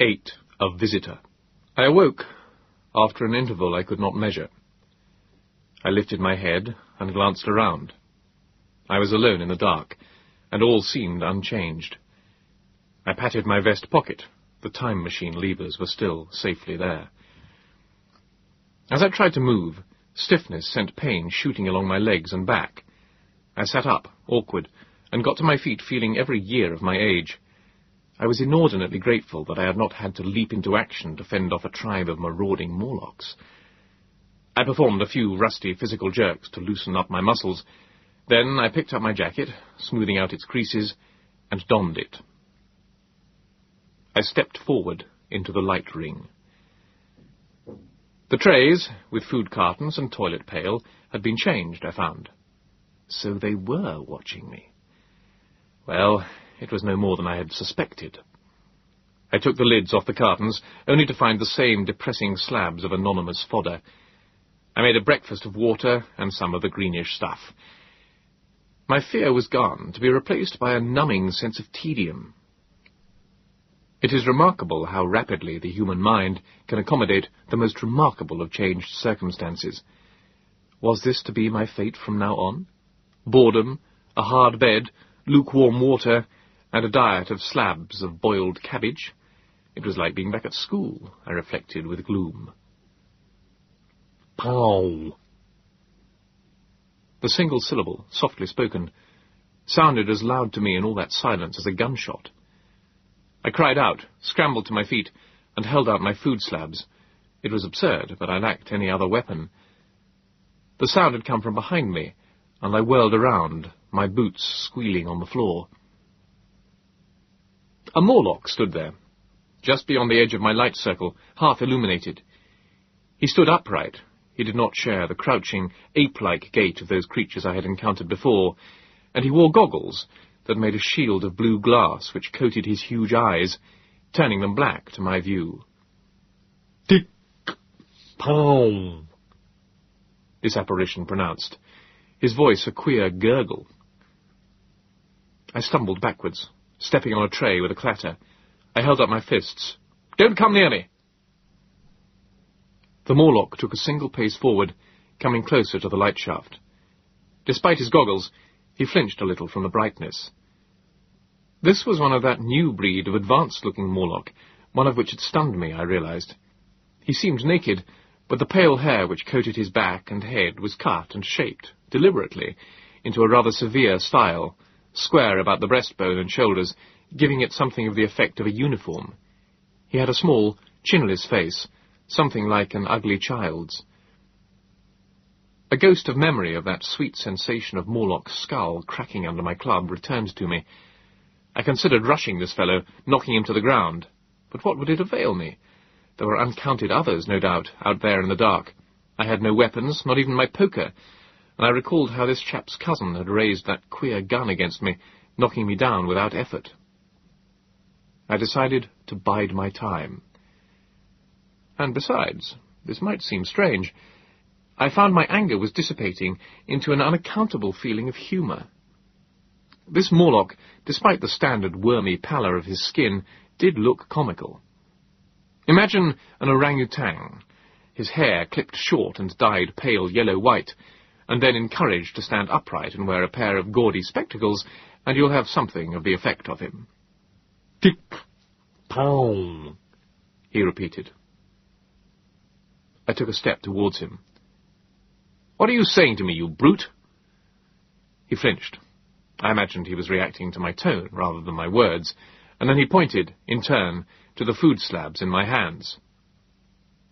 8. A visitor. I awoke after an interval I could not measure. I lifted my head and glanced around. I was alone in the dark, and all seemed unchanged. I patted my vest pocket. The time machine levers were still safely there. As I tried to move, stiffness sent pain shooting along my legs and back. I sat up, awkward, and got to my feet feeling every year of my age. I was inordinately grateful that I had not had to leap into action to fend off a tribe of marauding Morlocks. I performed a few rusty physical jerks to loosen up my muscles. Then I picked up my jacket, smoothing out its creases, and donned it. I stepped forward into the light ring. The trays, with food cartons and toilet pail, had been changed, I found. So they were watching me. Well, it was no more than I had suspected. I took the lids off the cartons, only to find the same depressing slabs of anonymous fodder. I made a breakfast of water and some of the greenish stuff. My fear was gone, to be replaced by a numbing sense of tedium. It is remarkable how rapidly the human mind can accommodate the most remarkable of changed circumstances. Was this to be my fate from now on? Boredom, a hard bed, lukewarm water, and a diet of slabs of boiled cabbage. It was like being back at school, I reflected with gloom. Pow! The single syllable, softly spoken, sounded as loud to me in all that silence as a gunshot. I cried out, scrambled to my feet, and held out my food slabs. It was absurd, but I lacked any other weapon. The sound had come from behind me, and I whirled around, my boots squealing on the floor. A Morlock stood there, just beyond the edge of my light circle, half illuminated. He stood upright. He did not share the crouching, ape-like gait of those creatures I had encountered before, and he wore goggles that made a shield of blue glass which coated his huge eyes, turning them black to my view. Tick, pow, this apparition pronounced, his voice a queer gurgle. I stumbled backwards, stepping on a tray with a clatter. I held up my fists. Don't come near me! The Morlock took a single pace forward, coming closer to the light shaft. Despite his goggles, he flinched a little from the brightness. This was one of that new breed of advanced-looking Morlock, one of which had stunned me, I realized. He seemed naked, but the pale hair which coated his back and head was cut and shaped, deliberately, into a rather severe style, square about the breastbone and shoulders, giving it something of the effect of a uniform. He had a small, chinless face, something like an ugly child's. A ghost of memory of that sweet sensation of Morlock's skull cracking under my club returned to me. I considered rushing this fellow, knocking him to the ground. But what would it avail me? There were uncounted others, no doubt, out there in the dark. I had no weapons, not even my poker, and I recalled how this chap's cousin had raised that queer gun against me, knocking me down without effort. I decided to bide my time. And besides, this might seem strange, I found my anger was dissipating into an unaccountable feeling of humour. This Morlock, despite the standard wormy pallor of his skin, did look comical. Imagine an orangutan, his hair clipped short and dyed pale yellow-white, and then encouraged to stand upright and wear a pair of gaudy spectacles, and you'll have something of the effect of him. Tick, pow, he repeated. I took a step towards him. What are you saying to me, you brute? He flinched. I imagined he was reacting to my tone rather than my words, and then he pointed, in turn, to the food slabs in my hands.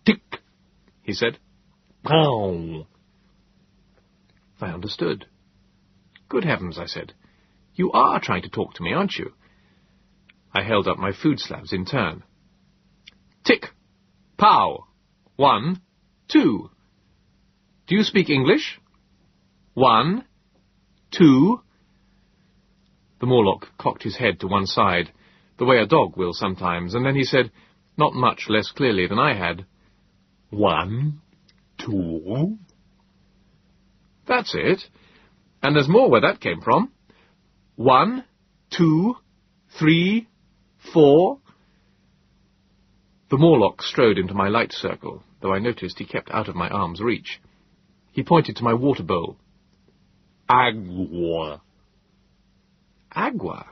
Tick, he said. Pow. I understood. Good heavens, I said. You are trying to talk to me, aren't you? I held up my food slabs in turn. Tick! Pow! One, two. Do you speak English? One, two. The Morlock cocked his head to one side, the way a dog will sometimes, and then he said, not much less clearly than I had, One, two. That's it. And there's more where that came from. One, two, three, four. The Morlock strode into my light circle, though I noticed he kept out of my arm's reach. He pointed to my water bowl. Agua. Agua?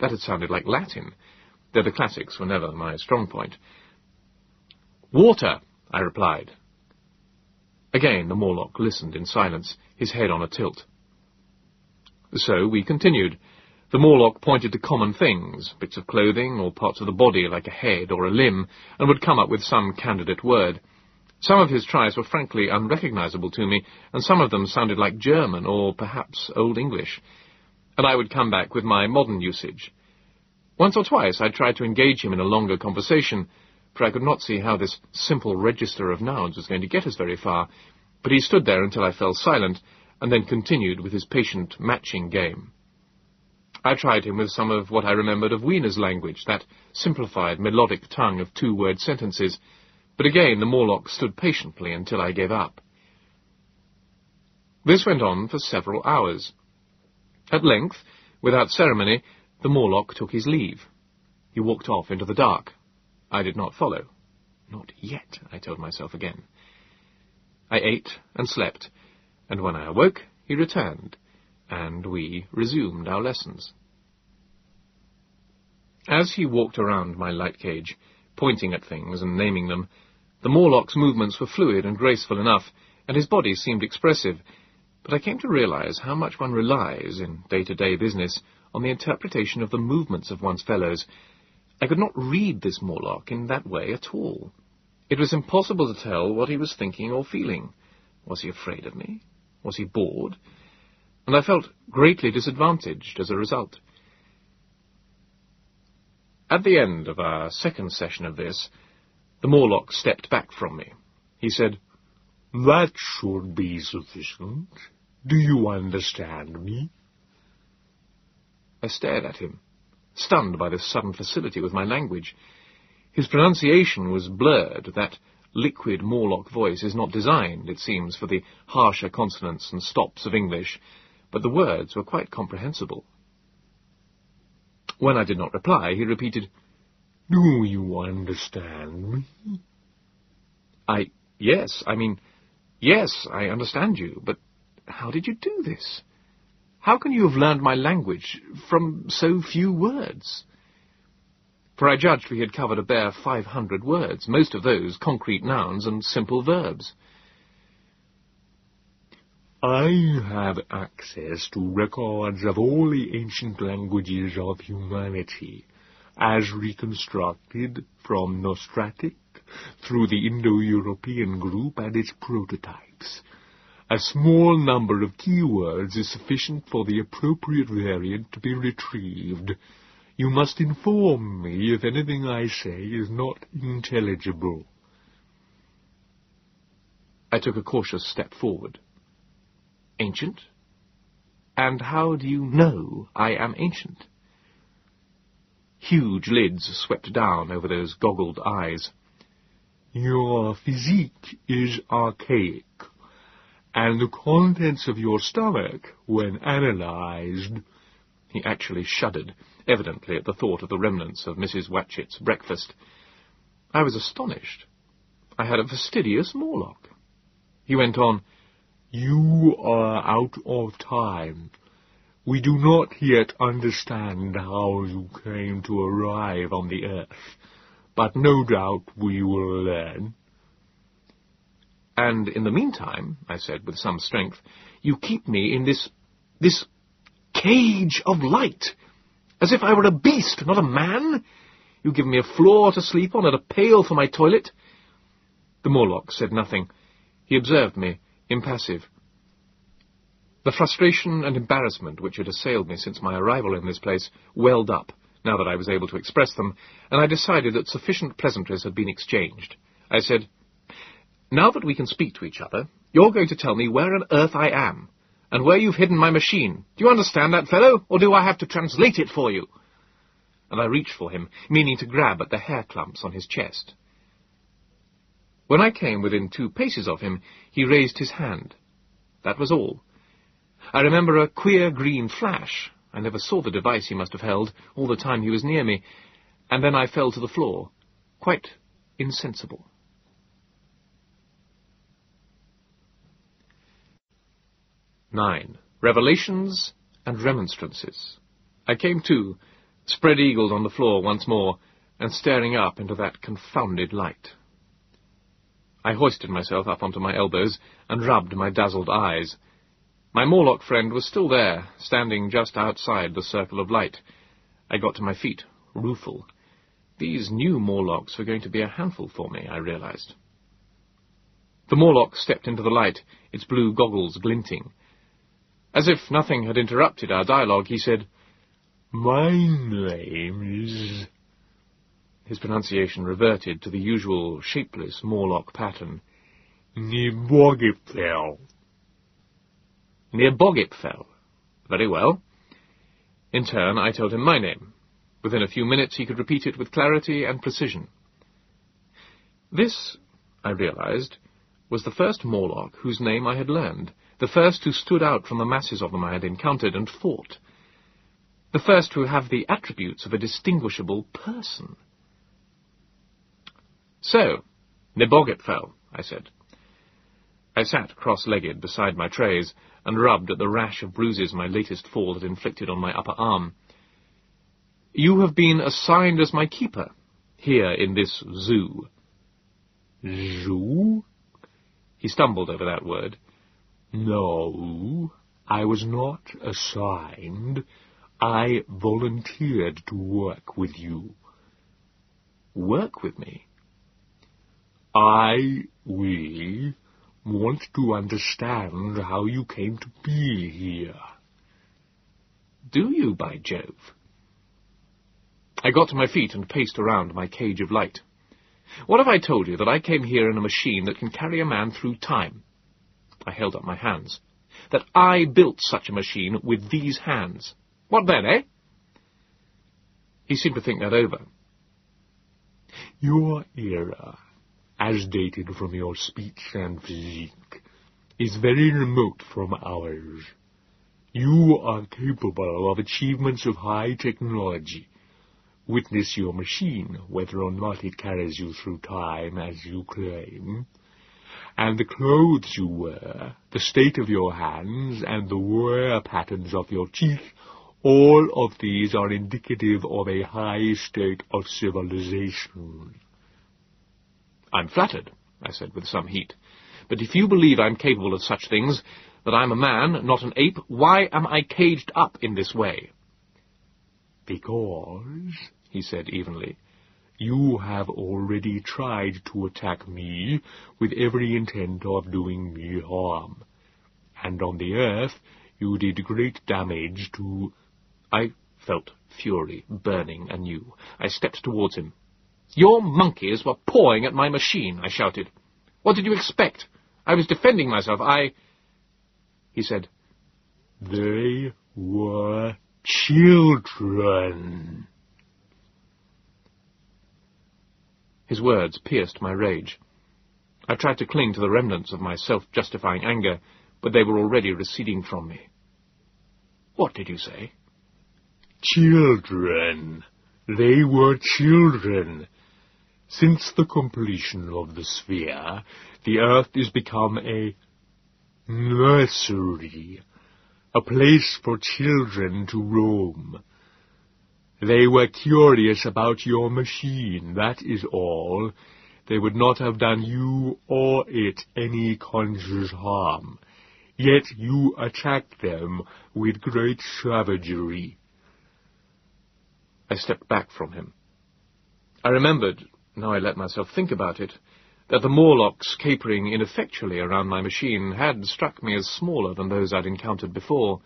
That had sounded like Latin, though the classics were never my strong point. Water, I replied. Again the Morlock listened in silence, his head on a tilt. So we continued. The Morlock pointed to common things, bits of clothing or parts of the body like a head or a limb, and would come up with some candidate word. Some of his tries were frankly unrecognizable to me, and some of them sounded like German or perhaps Old English. And I would come back with my modern usage. Once or twice I tried to engage him in a longer conversation, for I could not see how this simple register of nouns was going to get us very far, but he stood there until I fell silent, and then continued with his patient matching game. I tried him with some of what I remembered of Weena's language, that simplified, melodic tongue of two-word sentences, but again the Morlock stood patiently until I gave up. This went on for several hours. At length, without ceremony, the Morlock took his leave. He walked off into the dark. I did not follow. Not yet, I told myself again. I ate and slept, and when I awoke, he returned, and we resumed our lessons. As he walked around my light cage, pointing at things and naming them, the Morlock's movements were fluid and graceful enough, and his body seemed expressive, but I came to realize how much one relies, in day-to-day -day business, on the interpretation of the movements of one's fellows. I could not read this Morlock in that way at all. It was impossible to tell what he was thinking or feeling. Was he afraid of me? Was he bored? And I felt greatly disadvantaged as a result. At the end of our second session of this, the Morlock stepped back from me. He said, That should be sufficient. Do you understand me? I stared at him, stunned by this sudden facility with my language. His pronunciation was blurred, that liquid Morlock voice is not designed, it seems, for the harsher consonants and stops of English, but the words were quite comprehensible. When I did not reply, he repeated, Do you understand me? I... yes, I mean, yes, I understand you, but how did you do this? How can you have learned my language from so few words? For I judged we had covered a bare five hundred words, most of those concrete nouns and simple verbs. I have access to records of all the ancient languages of humanity, as reconstructed from Nostratic through the Indo-European group and its prototypes. A small number of keywords is sufficient for the appropriate variant to be retrieved. You must inform me if anything I say is not intelligible. I took a cautious step forward. Ancient? And how do you know I am ancient? Huge lids swept down over those goggled eyes. Your physique is archaic, and the contents of your stomach, when analyzed... He actually shuddered, evidently at the thought of the remnants of Mrs. Watchett's breakfast. I was astonished. I had a fastidious Morlock. He went on, You are out of time. We do not yet understand how you came to arrive on the earth, but no doubt we will learn. And in the meantime, I said with some strength, you keep me in this, this cage of light, as if I were a beast, not a man. You give me a floor to sleep on and a pail for my toilet. The Morlock said nothing. He observed me, impassive. The frustration and embarrassment which had assailed me since my arrival in this place welled up, now that I was able to express them, and I decided that sufficient pleasantries had been exchanged. I said, now that we can speak to each other, you're going to tell me where on earth I am, and where you've hidden my machine. Do you understand that, fellow, or do I have to translate it for you? And I reached for him, meaning to grab at the hair clumps on his chest. When I came within two paces of him, he raised his hand. That was all. I remember a queer green flash. I never saw the device he must have held all the time he was near me, and then I fell to the floor. quite insensible. Nine. Revelations and Remonstrances. I came to, spread-eagled on the floor once more, and staring up into that confounded light. I hoisted myself up onto my elbows and rubbed my dazzled eyes. My Morlock friend was still there, standing just outside the circle of light. I got to my feet, rueful. These new Morlocks were going to be a handful for me, I realized. The Morlock stepped into the light, its blue goggles glinting. As if nothing had interrupted our dialogue, he said, My name is... His pronunciation reverted to the usual shapeless Morlock pattern. Nebogipfel. Near Bogipfel. Very well. In turn, I told him my name. Within a few minutes, he could repeat it with clarity and precision. This, I realized, was the first Morlock whose name I had learned, the first who stood out from the masses of them I had encountered and fought, the first who have the attributes of a distinguishable person. So, Nebogipfel, I said. I sat cross-legged beside my trays and rubbed at the rash of bruises my latest fall had inflicted on my upper arm. You have been assigned as my keeper, here in this zoo. Zoo? He stumbled over that word. No, I was not assigned. I volunteered to work with you. Work with me? I, we, want to understand how you came to be here. Do you, by Jove? I got to my feet and paced around my cage of light. What if I told you that I came here in a machine that can carry a man through time? I held up my hands. That I built such a machine with these hands. What then, eh? He seemed to think that over. Your era as dated from your speech and physique, is very remote from ours. You are capable of achievements of high technology. Witness your machine, whether or not it carries you through time as you claim. And the clothes you wear, the state of your hands, and the wear patterns of your teeth, all of these are indicative of a high state of civilization. I'm flattered, I said with some heat. But if you believe I'm capable of such things, that I'm a man, not an ape, why am I caged up in this way? Because, he said evenly, you have already tried to attack me with every intent of doing me harm. And on the earth, you did great damage to... I felt fury burning anew. I stepped towards him. Your monkeys were pawing at my machine, I shouted. What did you expect? I was defending myself. I... He said, They were children. His words pierced my rage. I tried to cling to the remnants of my self-justifying anger, but they were already receding from me. What did you say? Children. They were children. Since the completion of the sphere, the earth has become a nursery, a place for children to roam. They were curious about your machine, that is all. They would not have done you or it any conscious harm. Yet you attacked them with great savagery. I stepped back from him. I remembered now I let myself think about it, that the Morlocks capering ineffectually around my machine had struck me as smaller than those I'd encountered before,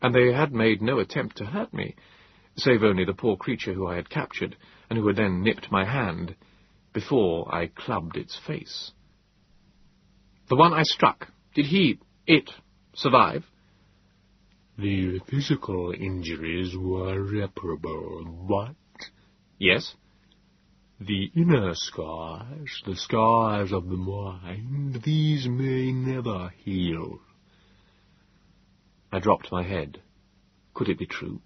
and they had made no attempt to hurt me, save only the poor creature who I had captured, and who had then nipped my hand, before I clubbed its face. The one I struck, did he, it, survive? The physical injuries were reparable, but... Yes? The inner scars, the scars of the mind, these may never heal. I dropped my head. Could it be true?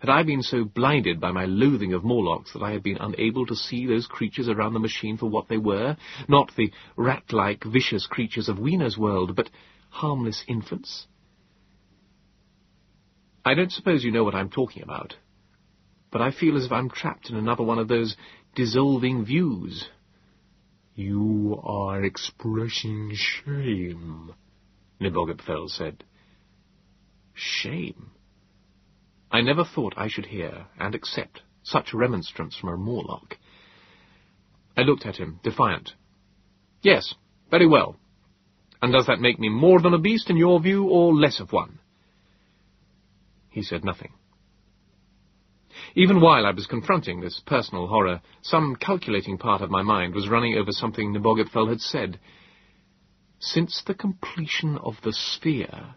Had I been so blinded by my loathing of Morlocks that I had been unable to see those creatures around the machine for what they were? Not the rat-like, vicious creatures of Weena's world, but harmless infants? I don't suppose you know what I'm talking about, but I feel as if I'm trapped in another one of those dissolving views. You are expressing shame, Nebogipfel said. Shame? I never thought I should hear and accept such remonstrance from a Morlock. I looked at him, defiant. Yes, very well. And does that make me more than a beast in your view, or less of one? He said nothing. Even while I was confronting this personal horror, some calculating part of my mind was running over something Nebogipfel had said. Since the completion of the sphere,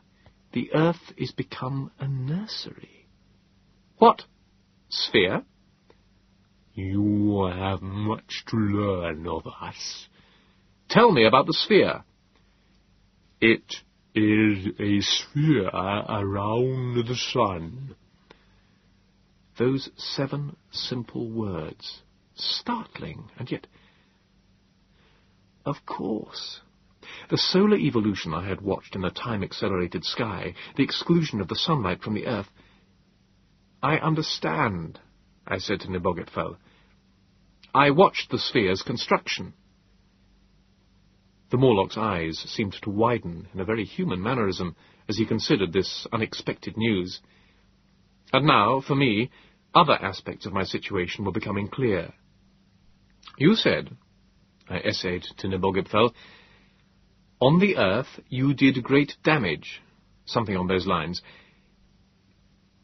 the Earth is become a nursery. What? Sphere? You have much to learn of us. Tell me about the sphere. It is a sphere around the sun. Those seven simple words, startling, and yet... Of course. The solar evolution I had watched in the time-accelerated sky, the exclusion of the sunlight from the Earth, I understand, I said to Nebogipfel. I watched the sphere's construction. The Morlock's eyes seemed to widen in a very human mannerism as he considered this unexpected news. And now, for me, other aspects of my situation were becoming clear. You said, I essayed to Nebogipfel, on the Earth you did great damage, something on those lines.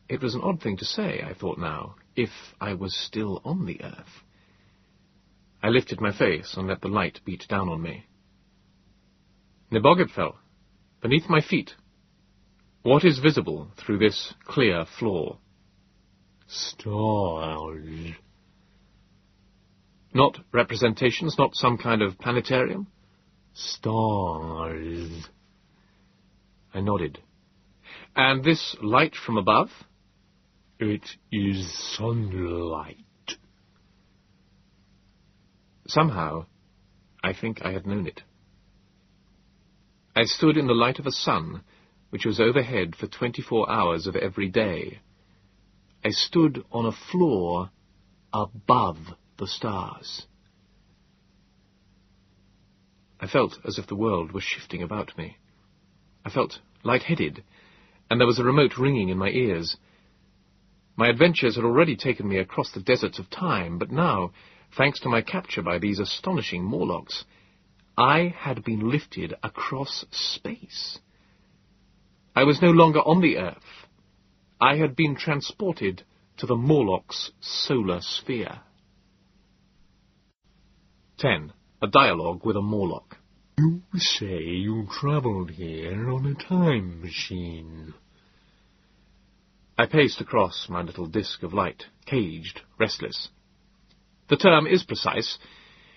It was an odd thing to say, I thought now, if I was still on the earth. I lifted my face and let the light beat down on me. Nebogipfel, beneath my feet. What is visible through this clear floor? Stars. Not representations, not some kind of planetarium? Stars. I nodded. And this light from above? It is sunlight. Somehow, I think I had known it. I stood in the light of a sun which was overhead for twenty-four hours of every day. I stood on a floor above the stars. I felt as if the world was shifting about me. I felt light-headed, and there was a remote ringing in my ears. My adventures had already taken me across the deserts of time, but now, thanks to my capture by these astonishing Morlocks, I had been lifted across space. I was no longer on the Earth. I had been transported to the Morlock's solar sphere. 10. A dialogue with a Morlock. You say you travelled here on a time machine. I paced across my little disk of light, caged, restless. The term is precise.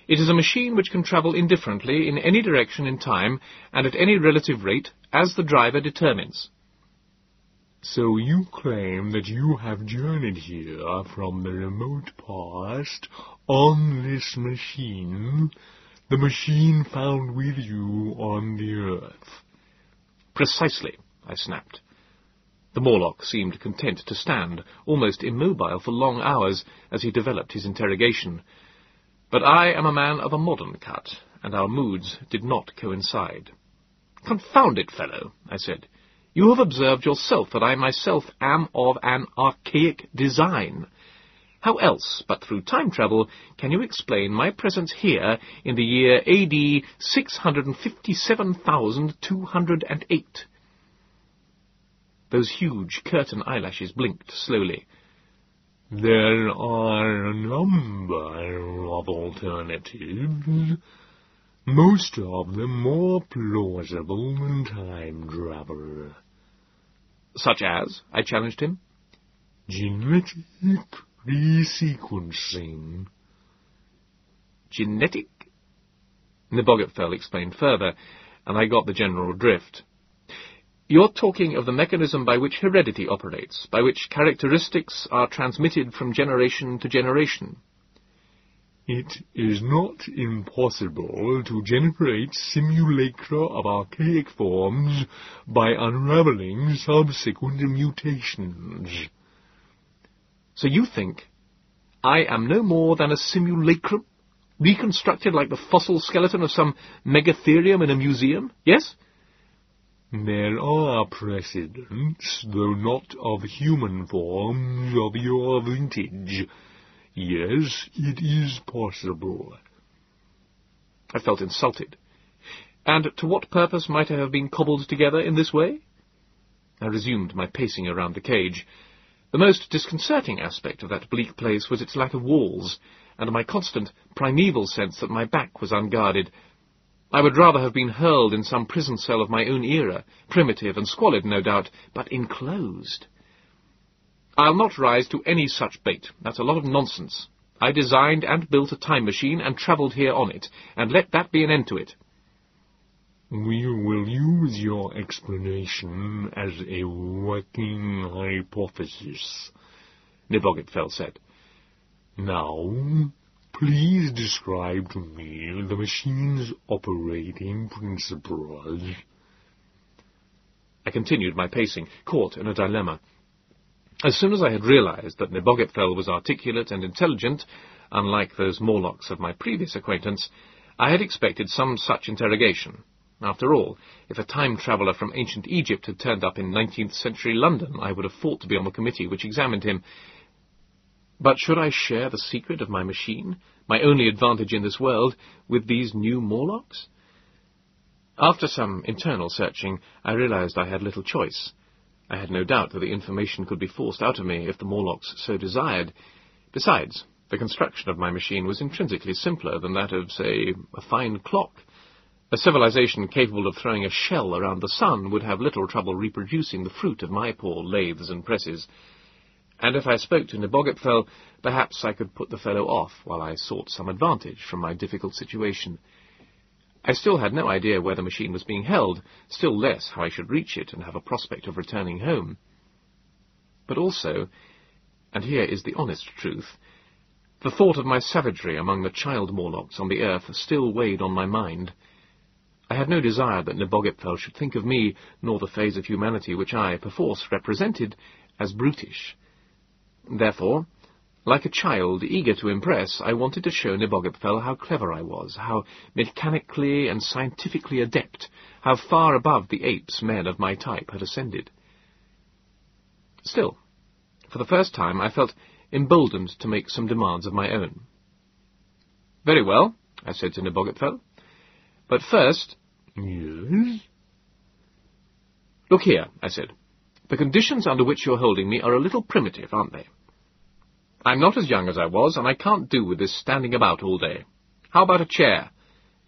It is a machine which can travel indifferently in any direction in time and at any relative rate as the driver determines. So you claim that you have journeyed here from the remote past on this machine, the machine found with you on the earth. Precisely, I snapped. The Morlock seemed content to stand, almost immobile for long hours, as he developed his interrogation. But I am a man of a modern cut, and our moods did not coincide. Confound it, fellow, I said. You have observed yourself that I myself am of an archaic design. How else, but through time travel, can you explain my presence here in the year AD 657,208? Those huge curtain eyelashes blinked slowly. There are a number of alternatives, most of them more plausible than time travel. Such as? I challenged him. Genetic resequencing. Genetic? Nebogipfel explained further, and I got the general drift. You're talking of the mechanism by which heredity operates, by which characteristics are transmitted from generation to generation. It is not impossible to generate simulacra of archaic forms by unraveling subsequent mutations. So you think I am no more than a simulacrum, reconstructed like the fossil skeleton of some megatherium in a museum, yes? There are precedents, though not of human forms of your vintage. Yes, it is possible. I felt insulted. And to what purpose might I have been cobbled together in this way? I resumed my pacing around the cage. The most disconcerting aspect of that bleak place was its lack of walls, and my constant primeval sense that my back was unguarded. I would rather have been hurled in some prison cell of my own era, primitive and squalid, no doubt, but enclosed. I'll not rise to any such bait. That's a lot of nonsense. I designed and built a time machine and travelled here on it, and let that be an end to it. We will use your explanation as a working hypothesis, Nebogipfel said. Now, please describe to me the machine's operating principles. I continued my pacing, caught in a dilemma. As soon as I had realized that Nebogipfel was articulate and intelligent, unlike those Morlocks of my previous acquaintance, I had expected some such interrogation. After all, if a time traveller from ancient Egypt had turned up in 19th century London, I would have fought to be on the committee which examined him. But should I share the secret of my machine, my only advantage in this world, with these new Morlocks? After some internal searching, I realized I had little choice. I had no doubt that the information could be forced out of me if the Morlocks so desired. Besides, the construction of my machine was intrinsically simpler than that of, say, a fine clock. A civilization capable of throwing a shell around the sun would have little trouble reproducing the fruit of my poor lathes and presses. And if I spoke to Nebogipfel, perhaps I could put the fellow off while I sought some advantage from my difficult situation. I still had no idea where the machine was being held, still less how I should reach it and have a prospect of returning home. But also, and here is the honest truth, the thought of my savagery among the child Morlocks on the earth still weighed on my mind. I had no desire that Nebogipfel should think of me, nor the phase of humanity which I, perforce, represented, as brutish. Therefore, like a child eager to impress, I wanted to show Nebogipfel how clever I was, how mechanically and scientifically adept, how far above the apes men of my type had ascended. Still, for the first time I felt emboldened to make some demands of my own. Very well, I said to Nebogipfel. But first... Yes? Look here, I said. The conditions under which you're holding me are a little primitive, aren't they? I'm not as young as I was, and I can't do with this standing about all day. How about a chair?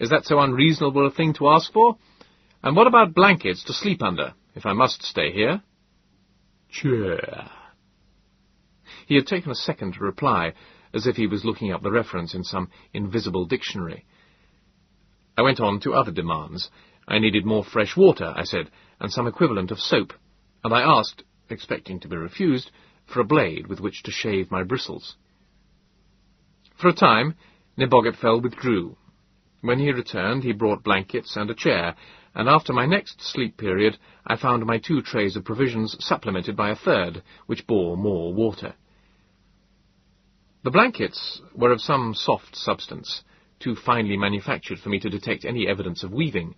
Is that so unreasonable a thing to ask for? And what about blankets to sleep under, if I must stay here? Chair. He had taken a second to reply, as if he was looking up the reference in some invisible dictionary. I went on to other demands. I needed more fresh water, I said, and some equivalent of soap, and I asked, expecting to be refused, for a blade with which to shave my bristles. For a time, Nebogipfel withdrew. When he returned, he brought blankets and a chair, and after my next sleep period, I found my two trays of provisions supplemented by a third, which bore more water. The blankets were of some soft substance, too finely manufactured for me to detect any evidence of weaving.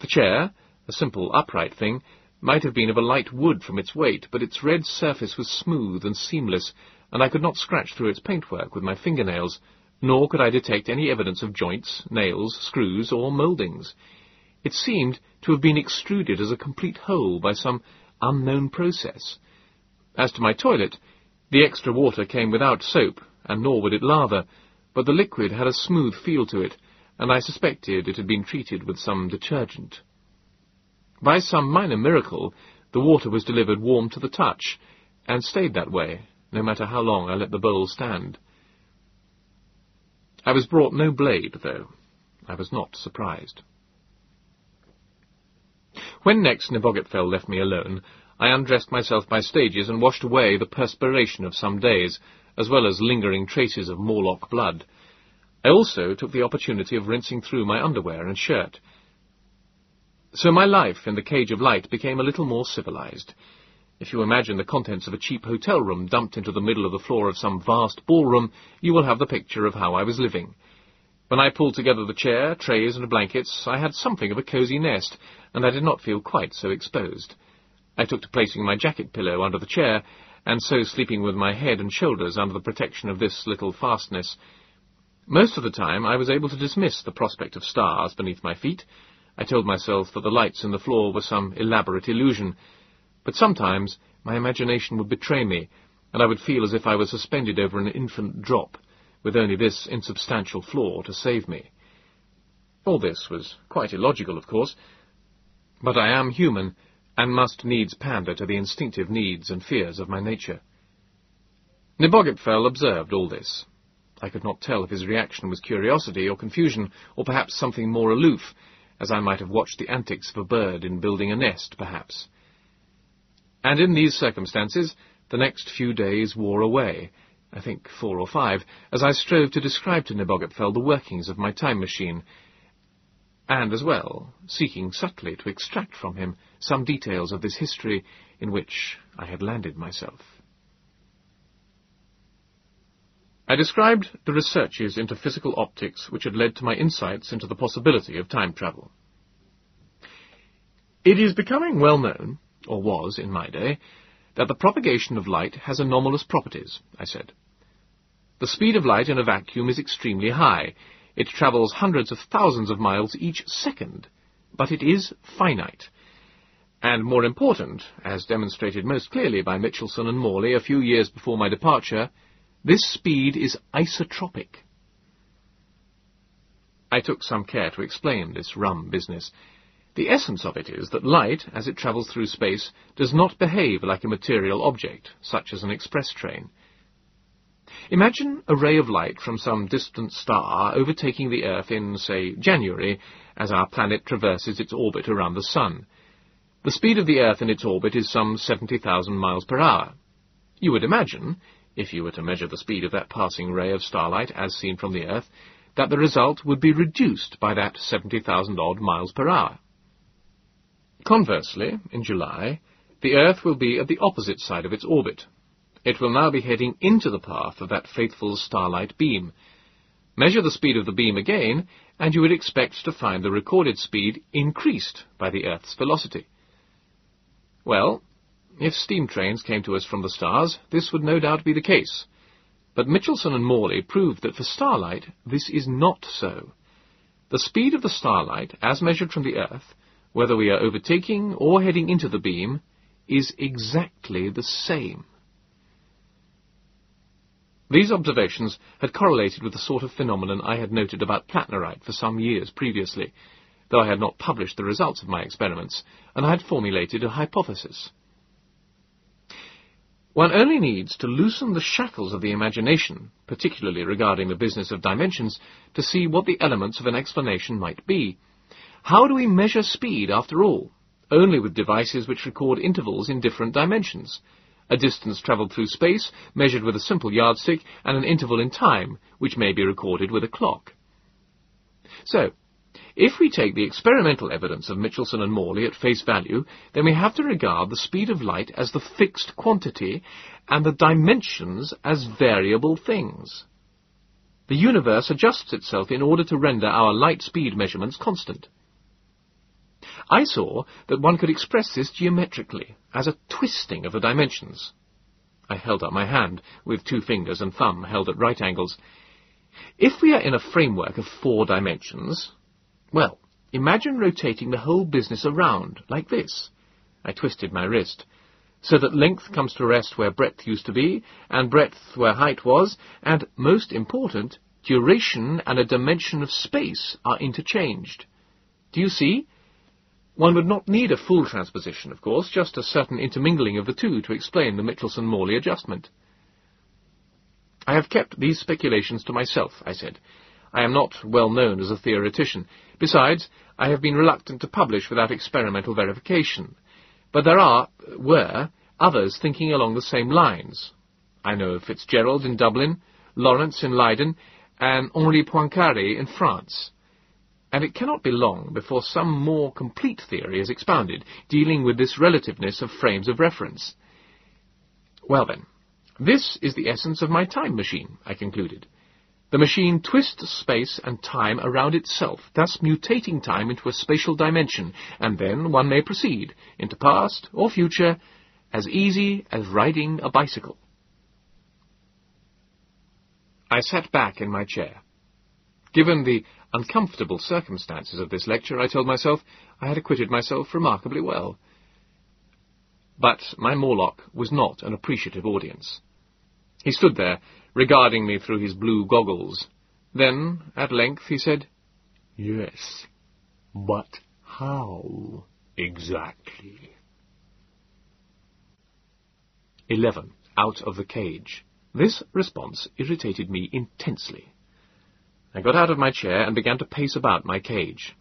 The chair, a simple upright thing, might have been of a light wood from its weight, but its red surface was smooth and seamless, and I could not scratch through its paintwork with my fingernails, nor could I detect any evidence of joints, nails, screws, or mouldings. It seemed to have been extruded as a complete whole by some unknown process. As to my toilet, the extra water came without soap, and nor would it lather, but the liquid had a smooth feel to it, and I suspected it had been treated with some detergent. By some minor miracle, the water was delivered warm to the touch, and stayed that way, no matter how long I let the bowl stand. I was brought no blade, though. I was not surprised. When next Nebogipfel left me alone, I undressed myself by stages and washed away the perspiration of some days, as well as lingering traces of Morlock blood. I also took the opportunity of rinsing through my underwear and shirt. So my life in the Cage of Light became a little more civilized. If you imagine the contents of a cheap hotel room dumped into the middle of the floor of some vast ballroom, you will have the picture of how I was living. When I pulled together the chair, trays, and blankets, I had something of a cosy nest, and I did not feel quite so exposed. I took to placing my jacket pillow under the chair, and so sleeping with my head and shoulders under the protection of this little fastness. Most of the time I was able to dismiss the prospect of stars beneath my feet. I told myself that the lights in the floor were some elaborate illusion. But sometimes my imagination would betray me, and I would feel as if I were suspended over an infant drop, with only this insubstantial floor to save me. All this was quite illogical, of course, but I am human, and must needs pander to the instinctive needs and fears of my nature. Nebogipfel observed all this. I could not tell if his reaction was curiosity or confusion, or perhaps something more aloof, as I might have watched the antics of a bird in building a nest, perhaps. And in these circumstances, the next few days wore away, I think four or five, as I strove to describe to Nebogipfel the workings of my time machine, and as well seeking subtly to extract from him some details of this history in which I had landed myself. I described the researches into physical optics which had led to my insights into the possibility of time travel. It is becoming well known, or was in my day, that the propagation of light has anomalous properties, I said. The speed of light in a vacuum is extremely high. It travels hundreds of thousands of miles each second, but it is finite. And more important, as demonstrated most clearly by Michelson and Morley a few years before my departure, this speed is isotropic. I took some care to explain this rum business. The essence of it is that light, as it travels through space, does not behave like a material object, such as an express train. Imagine a ray of light from some distant star overtaking the Earth in, say, January, as our planet traverses its orbit around the Sun. The speed of the Earth in its orbit is some 70,000 miles per hour. You would imagine, if you were to measure the speed of that passing ray of starlight as seen from the Earth, that the result would be reduced by that 70,000 odd miles per hour. Conversely, in July, the Earth will be at the opposite side of its orbit, it will now be heading into the path of that faithful starlight beam. Measure the speed of the beam again, and you would expect to find the recorded speed increased by the Earth's velocity. Well, if steam trains came to us from the stars, this would no doubt be the case. But Michelson and Morley proved that for starlight, this is not so. The speed of the starlight, as measured from the Earth, whether we are overtaking or heading into the beam, is exactly the same. These observations had correlated with the sort of phenomenon I had noted about Plattnerite for some years previously, though I had not published the results of my experiments, and I had formulated a hypothesis. One only needs to loosen the shackles of the imagination, particularly regarding the business of dimensions, to see what the elements of an explanation might be. How do we measure speed, after all? Only with devices which record intervals in different dimensions a distance travelled through space, measured with a simple yardstick, and an interval in time, which may be recorded with a clock. So, if we take the experimental evidence of Michelson and Morley at face value, then we have to regard the speed of light as the fixed quantity and the dimensions as variable things. The universe adjusts itself in order to render our light speed measurements constant. I saw that one could express this geometrically, as a twisting of the dimensions. I held up my hand, with two fingers and thumb held at right angles. If we are in a framework of four dimensions, well, imagine rotating the whole business around, like this. I twisted my wrist, so that length comes to rest where breadth used to be, and breadth where height was, and, most important, duration and a dimension of space are interchanged. Do you see? One would not need a full transposition, of course, just a certain intermingling of the two to explain the Michelson-Morley adjustment. I have kept these speculations to myself, I said. I am not well known as a theoretician. Besides, I have been reluctant to publish without experimental verification. But there are, were, others thinking along the same lines. I know of Fitzgerald in Dublin, Lorentz in Leiden, and Henri Poincaré in France. And it cannot be long before some more complete theory is expounded, dealing with this relativeness of frames of reference. Well then, this is the essence of my time machine, I concluded. The machine twists space and time around itself, thus mutating time into a spatial dimension, and then one may proceed into past or future as easy as riding a bicycle. I sat back in my chair. Given the uncomfortable circumstances of this lecture, I told myself I had acquitted myself remarkably well. But my Morlock was not an appreciative audience. He stood there, regarding me through his blue goggles. Then, at length, he said, Yes, but how exactly? 11. Out of the cage. This response irritated me intensely. I got out of my chair and began to pace about my cage.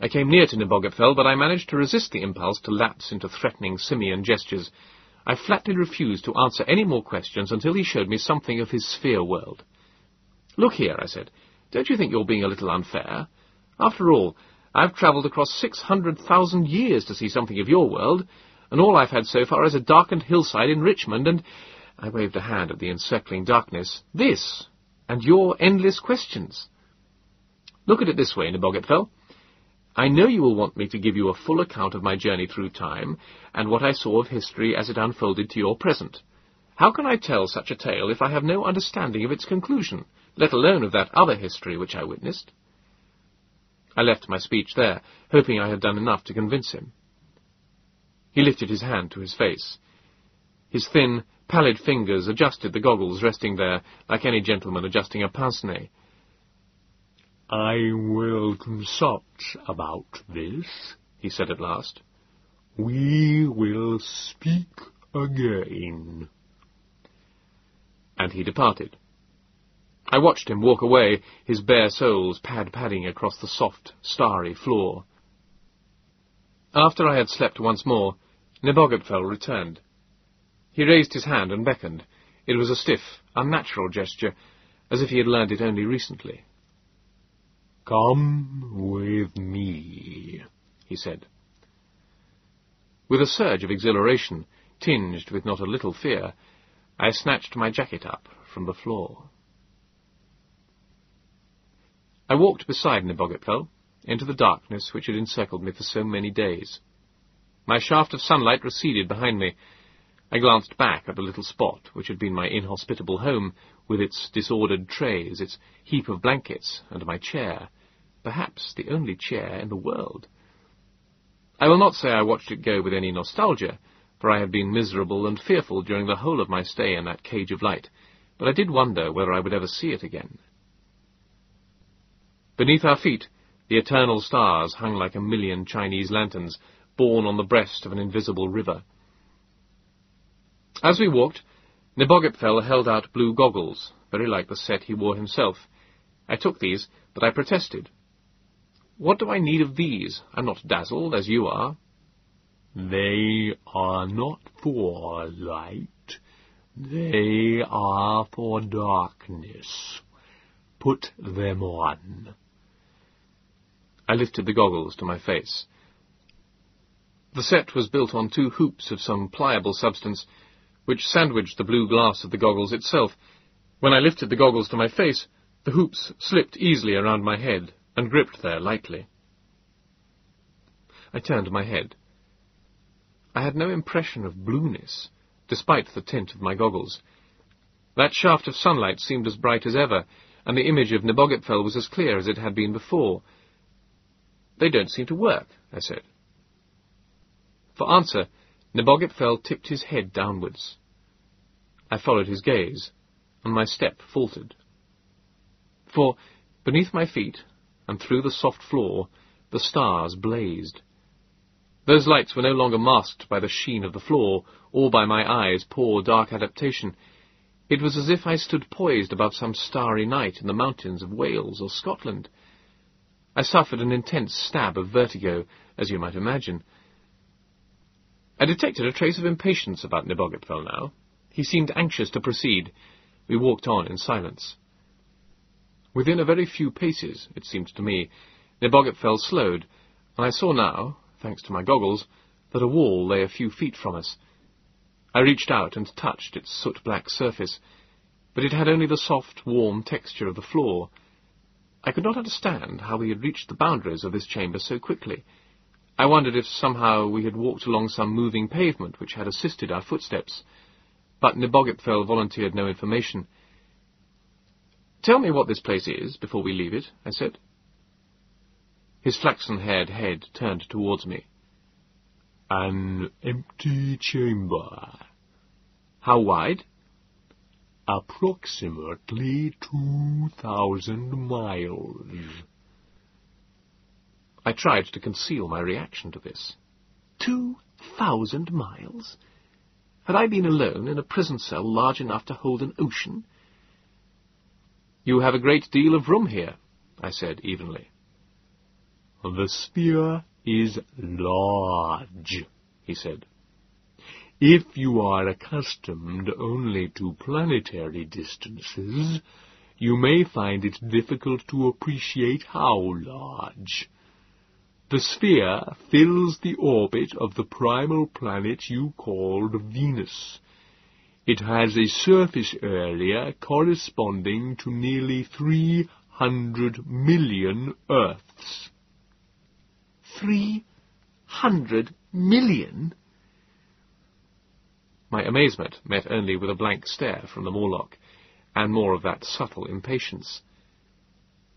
I came near to Nebogipfel, but I managed to resist the impulse to lapse into threatening simian gestures. I flatly refused to answer any more questions until he showed me something of his sphere world. Look here, I said, don't you think you're being a little unfair? After all, I've travelled across six hundred thousand years to see something of your world, and all I've had so far is a darkened hillside in Richmond, and I waved a hand at the encircling darkness. This, and your endless questions. Look at it this way, Nebogipfel. I know you will want me to give you a full account of my journey through time, and what I saw of history as it unfolded to your present. How can I tell such a tale if I have no understanding of its conclusion, let alone of that other history which I witnessed? I left my speech there, hoping I had done enough to convince him. He lifted his hand to his face. His thin, Pallid fingers adjusted the goggles resting there, like any gentleman adjusting a pince-nez. I will consult about this, he said at last. We will speak again. And he departed. I watched him walk away, his bare soles pad-padding across the soft, starry floor. After I had slept once more, Nebogipfel returned. He raised his hand and beckoned. It was a stiff, unnatural gesture, as if he had learned it only recently. Come with me, he said. With a surge of exhilaration, tinged with not a little fear, I snatched my jacket up from the floor. I walked beside Nebogipfel into the darkness which had encircled me for so many days. My shaft of sunlight receded behind me, I glanced back at the little spot which had been my inhospitable home, with its disordered trays, its heap of blankets, and my chair, perhaps the only chair in the world. I will not say I watched it go with any nostalgia, for I had been miserable and fearful during the whole of my stay in that cage of light, but I did wonder whether I would ever see it again. Beneath our feet, the eternal stars hung like a million Chinese lanterns, borne on the breast of an invisible river. As we walked, Nebogipfel held out blue goggles, very like the set he wore himself. I took these, but I protested. What do I need of these? I'm not dazzled, as you are. They are not for light. They are for darkness. Put them on. I lifted the goggles to my face. The set was built on two hoops of some pliable substance, which sandwiched the blue glass of the goggles itself. When I lifted the goggles to my face, the hoops slipped easily around my head and gripped there lightly. I turned my head. I had no impression of blueness, despite the tint of my goggles. That shaft of sunlight seemed as bright as ever, and the image of Nebogipfel was as clear as it had been before. They don't seem to work, I said. For answer, Nebogipfel tipped his head downwards. I followed his gaze, and my step faltered. For, beneath my feet, and through the soft floor, the stars blazed. Those lights were no longer masked by the sheen of the floor, or by my eyes' poor dark adaptation. It was as if I stood poised above some starry night in the mountains of Wales or Scotland. I suffered an intense stab of vertigo, as you might imagine. I detected a trace of impatience about Nebogipfel now. He seemed anxious to proceed. We walked on in silence. Within a very few paces, it seemed to me, Nebogipfel slowed, and I saw now, thanks to my goggles, that a wall lay a few feet from us. I reached out and touched its soot-black surface, but it had only the soft, warm texture of the floor. I could not understand how we had reached the boundaries of this chamber so quickly. I wondered if somehow we had walked along some moving pavement which had assisted our footsteps. But Nebogipfel volunteered no information. Tell me what this place is before we leave it, I said. His flaxen-haired head turned towards me. An empty chamber. How wide? Approximately two thousand miles. I tried to conceal my reaction to this. Two thousand miles? Had I been alone in a prison cell large enough to hold an ocean? You have a great deal of room here, I said evenly. The sphere is large, he said. If you are accustomed only to planetary distances, you may find it difficult to appreciate how large. The sphere fills the orbit of the primal planet you called Venus. It has a surface area corresponding to nearly 300 million Earths. Three hundred million? My amazement met only with a blank stare from the Morlock, and more of that subtle impatience.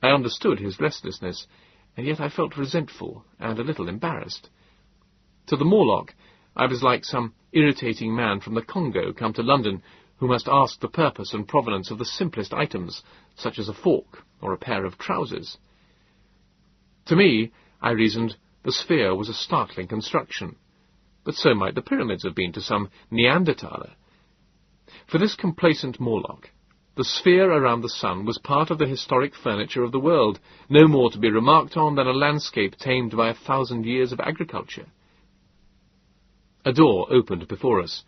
I understood his restlessness, and yet I felt resentful and a little embarrassed. To the Morlock, I was like some irritating man from the Congo come to London who must ask the purpose and provenance of the simplest items, such as a fork or a pair of trousers. To me, I reasoned, the sphere was a startling construction, but so might the pyramids have been to some Neanderthaler. For this complacent Morlock, the sphere around the sun was part of the historic furniture of the world, no more to be remarked on than a landscape tamed by a thousand years of agriculture. A door opened before us.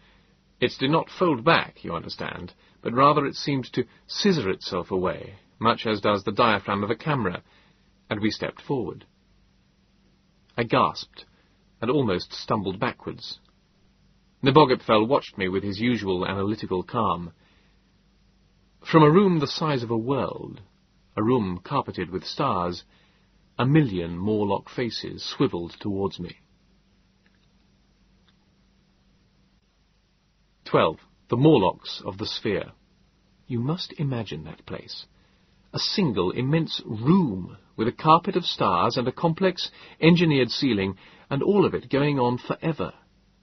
It did not fold back, you understand, but rather it seemed to scissor itself away, much as does the diaphragm of a camera, and we stepped forward. I gasped, and almost stumbled backwards. Nebogipfel watched me with his usual analytical calm. From a room the size of a world, a room carpeted with stars, a million Morlock faces swiveled towards me. 12. The Morlocks of the Sphere. You must imagine that place a single immense room with a carpet of stars and a complex engineered ceiling, and all of it going on forever,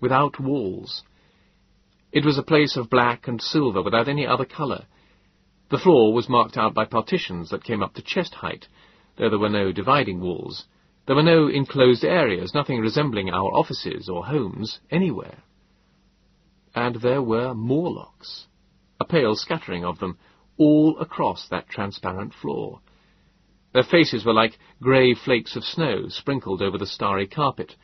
without walls. It was a place of black and silver without any other colour. The floor was marked out by partitions that came up to chest height, though there were no dividing walls. There were no enclosed areas, nothing resembling our offices or homes anywhere. And there were Morlocks, a pale scattering of them, all across that transparent floor. Their faces were like grey flakes of snow sprinkled over the starry carpet.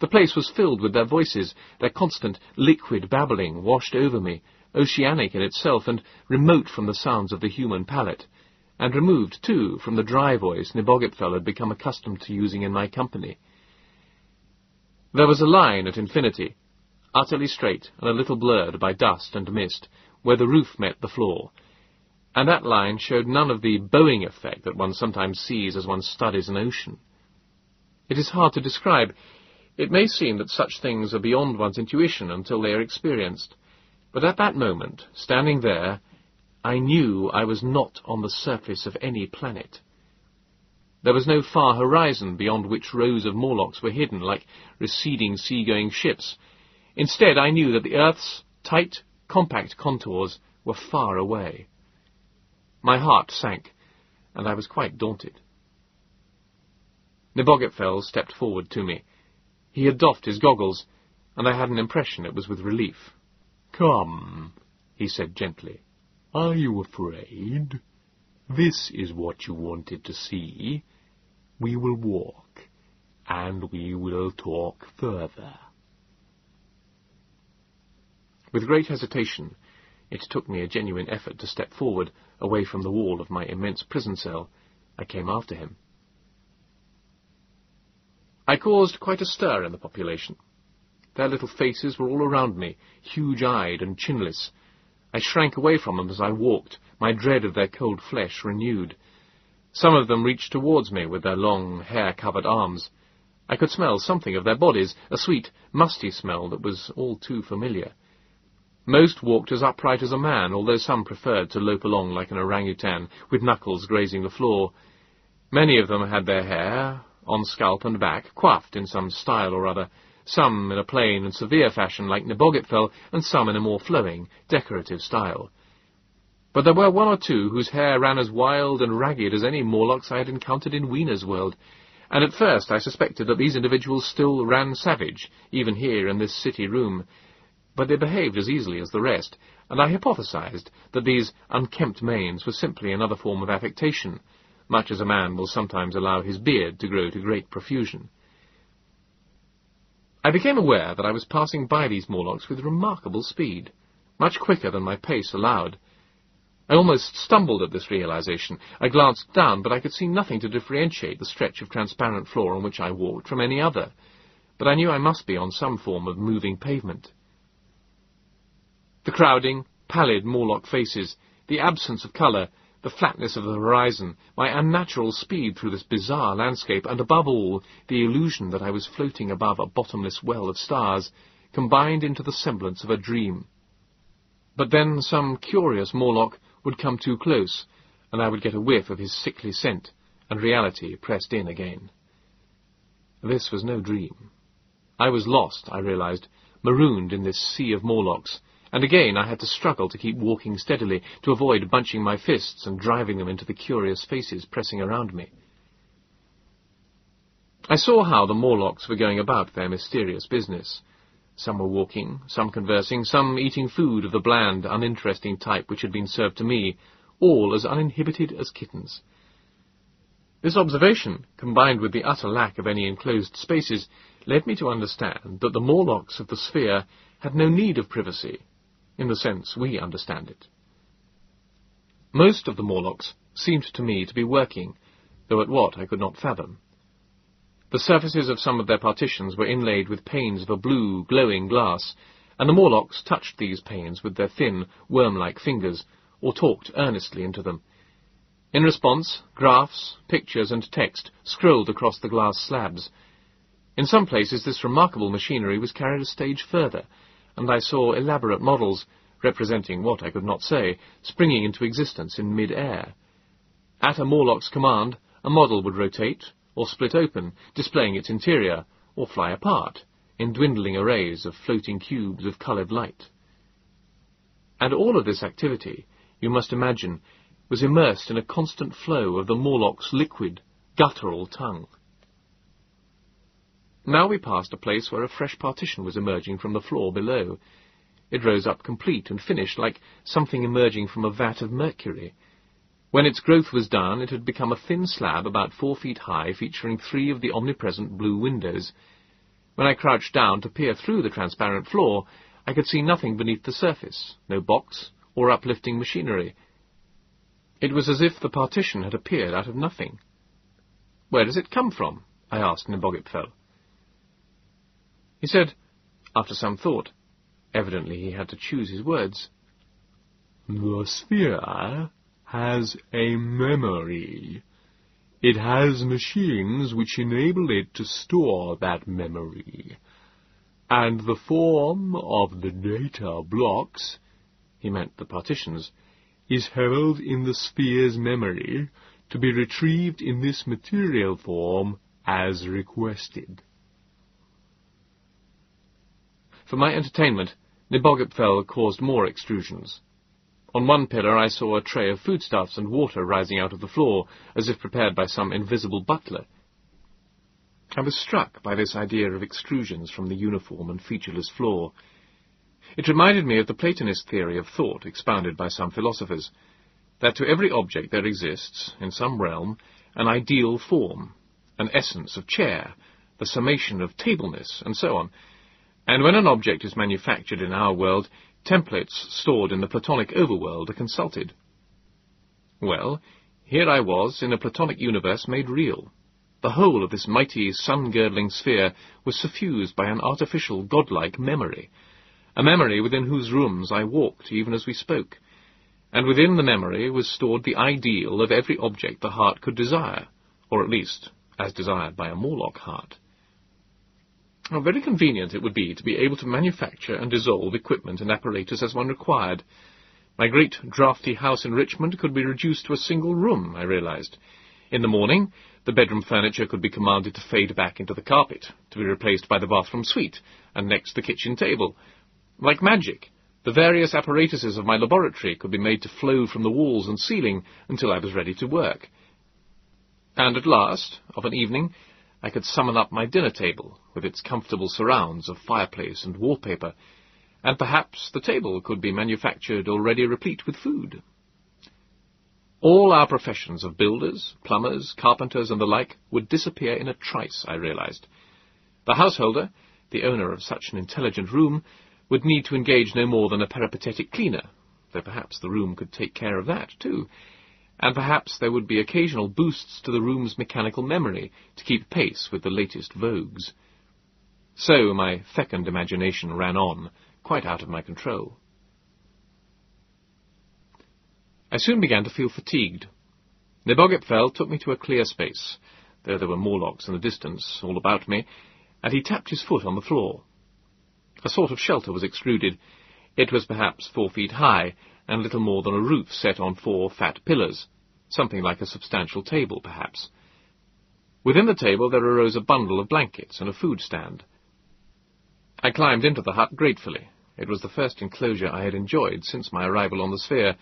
The place was filled with their voices, their constant liquid babbling washed over me, oceanic in itself and remote from the sounds of the human palate, and removed, too, from the dry voice Nebogipfel had become accustomed to using in my company. There was a line at infinity, utterly straight and a little blurred by dust and mist, where the roof met the floor, and that line showed none of the bowing effect that one sometimes sees as one studies an ocean. It is hard to describe. It may seem that such things are beyond one's intuition until they are experienced, but at that moment, standing there, I knew I was not on the surface of any planet. There was no far horizon beyond which rows of Morlocks were hidden like receding sea-going ships. Instead, I knew that the Earth's tight, compact contours were far away. My heart sank, and I was quite daunted. Nebogipfel stepped forward to me. He had doffed his goggles, and I had an impression it was with relief. Come, he said gently. Are you afraid? This is what you wanted to see. We will walk, and we will talk further. With great hesitation, it took me a genuine effort to step forward, away from the wall of my immense prison cell. I came after him. I caused quite a stir in the population. Their little faces were all around me, huge-eyed and chinless. I shrank away from them as I walked, my dread of their cold flesh renewed. Some of them reached towards me with their long, hair-covered arms. I could smell something of their bodies, a sweet, musty smell that was all too familiar. Most walked as upright as a man, although some preferred to lope along like an orangutan, with knuckles grazing the floor. Many of them had their hair, on scalp and back, coiffed in some style or other, some in a plain and severe fashion like Nebogipfel, and some in a more flowing, decorative style. But there were one or two whose hair ran as wild and ragged as any Morlocks I had encountered in Weena's world, and at first I suspected that these individuals still ran savage, even here in this city room, but they behaved as easily as the rest, and I hypothesized that these unkempt manes were simply another form of affectation, much as a man will sometimes allow his beard to grow to great profusion. I became aware that I was passing by these Morlocks with remarkable speed, much quicker than my pace allowed. I almost stumbled at this realization. I glanced down, but I could see nothing to differentiate the stretch of transparent floor on which I walked from any other. But I knew I must be on some form of moving pavement. The crowding, pallid Morlock faces, the absence of colour, the flatness of the horizon, my unnatural speed through this bizarre landscape, and above all, the illusion that I was floating above a bottomless well of stars, combined into the semblance of a dream. But then some curious Morlock would come too close, and I would get a whiff of his sickly scent, and reality pressed in again. This was no dream. I was lost, I realized, marooned in this sea of Morlocks, and again I had to struggle to keep walking steadily, to avoid bunching my fists and driving them into the curious faces pressing around me. I saw how the Morlocks were going about their mysterious business. Some were walking, some conversing, some eating food of the bland, uninteresting type which had been served to me, all as uninhibited as kittens. This observation, combined with the utter lack of any enclosed spaces, led me to understand that the Morlocks of the sphere had no need of privacy, in the sense we understand it. Most of the Morlocks seemed to me to be working, though at what I could not fathom. The surfaces of some of their partitions were inlaid with panes of a blue, glowing glass, and the Morlocks touched these panes with their thin, worm-like fingers, or talked earnestly into them. In response, graphs, pictures, and text scrolled across the glass slabs. In some places this remarkable machinery was carried a stage further, and I saw elaborate models, representing what I could not say, springing into existence in mid-air. At a Morlock's command, a model would rotate, or split open, displaying its interior, or fly apart, in dwindling arrays of floating cubes of coloured light. And all of this activity, you must imagine, was immersed in a constant flow of the Morlock's liquid, guttural tongue. Now we passed a place where a fresh partition was emerging from the floor below. It rose up complete and finished like something emerging from a vat of mercury. When its growth was done, it had become a thin slab about four feet high, featuring three of the omnipresent blue windows. When I crouched down to peer through the transparent floor, I could see nothing beneath the surface, no box or uplifting machinery. It was as if the partition had appeared out of nothing. Where does it come from? I asked Nebogipfel. He said, after some thought, evidently he had to choose his words, The sphere has a memory. It has machines which enable it to store that memory. And the form of the data blocks, he meant the partitions, is held in the sphere's memory to be retrieved in this material form as requested. For my entertainment, Nebogipfel caused more extrusions. On one pillar I saw a tray of foodstuffs and water rising out of the floor, as if prepared by some invisible butler. I was struck by this idea of extrusions from the uniform and featureless floor. It reminded me of the Platonist theory of thought expounded by some philosophers, that to every object there exists, in some realm, an ideal form, an essence of chair, the summation of tableness, and so on. And when an object is manufactured in our world, templates stored in the Platonic overworld are consulted. Well, here I was in a Platonic universe made real. The whole of this mighty, sun-girdling sphere was suffused by an artificial, godlike memory, a memory within whose rooms I walked even as we spoke, and within the memory was stored the ideal of every object the heart could desire, or at least as desired by a Morlock heart. How very convenient it would be to be able to manufacture and dissolve equipment and apparatus as one required. My great draughty house in Richmond could be reduced to a single room, I realized. In the morning, the bedroom furniture could be commanded to fade back into the carpet, to be replaced by the bathroom suite, and next the kitchen table. Like magic, the various apparatuses of my laboratory could be made to flow from the walls and ceiling until I was ready to work. And at last, of an evening, I could summon up my dinner table, with its comfortable surrounds of fireplace and wallpaper, and perhaps the table could be manufactured already replete with food. All our professions of builders, plumbers, carpenters, and the like would disappear in a trice, I realized. The householder, the owner of such an intelligent room, would need to engage no more than a peripatetic cleaner, though perhaps the room could take care of that, too, and perhaps there would be occasional boosts to the room's mechanical memory to keep pace with the latest vogues. So my fecund imagination ran on, quite out of my control. I soon began to feel fatigued. Nebogipfel took me to a clear space, though there were Morlocks in the distance all about me, and he tapped his foot on the floor. A sort of shelter was extruded. It was perhaps four feet high, and little more than a roof set on four fat pillars, something like a substantial table, perhaps. Within the table there arose a bundle of blankets and a food stand. I climbed into the hut gratefully. It was the first enclosure I had enjoyed since my arrival on the sphere,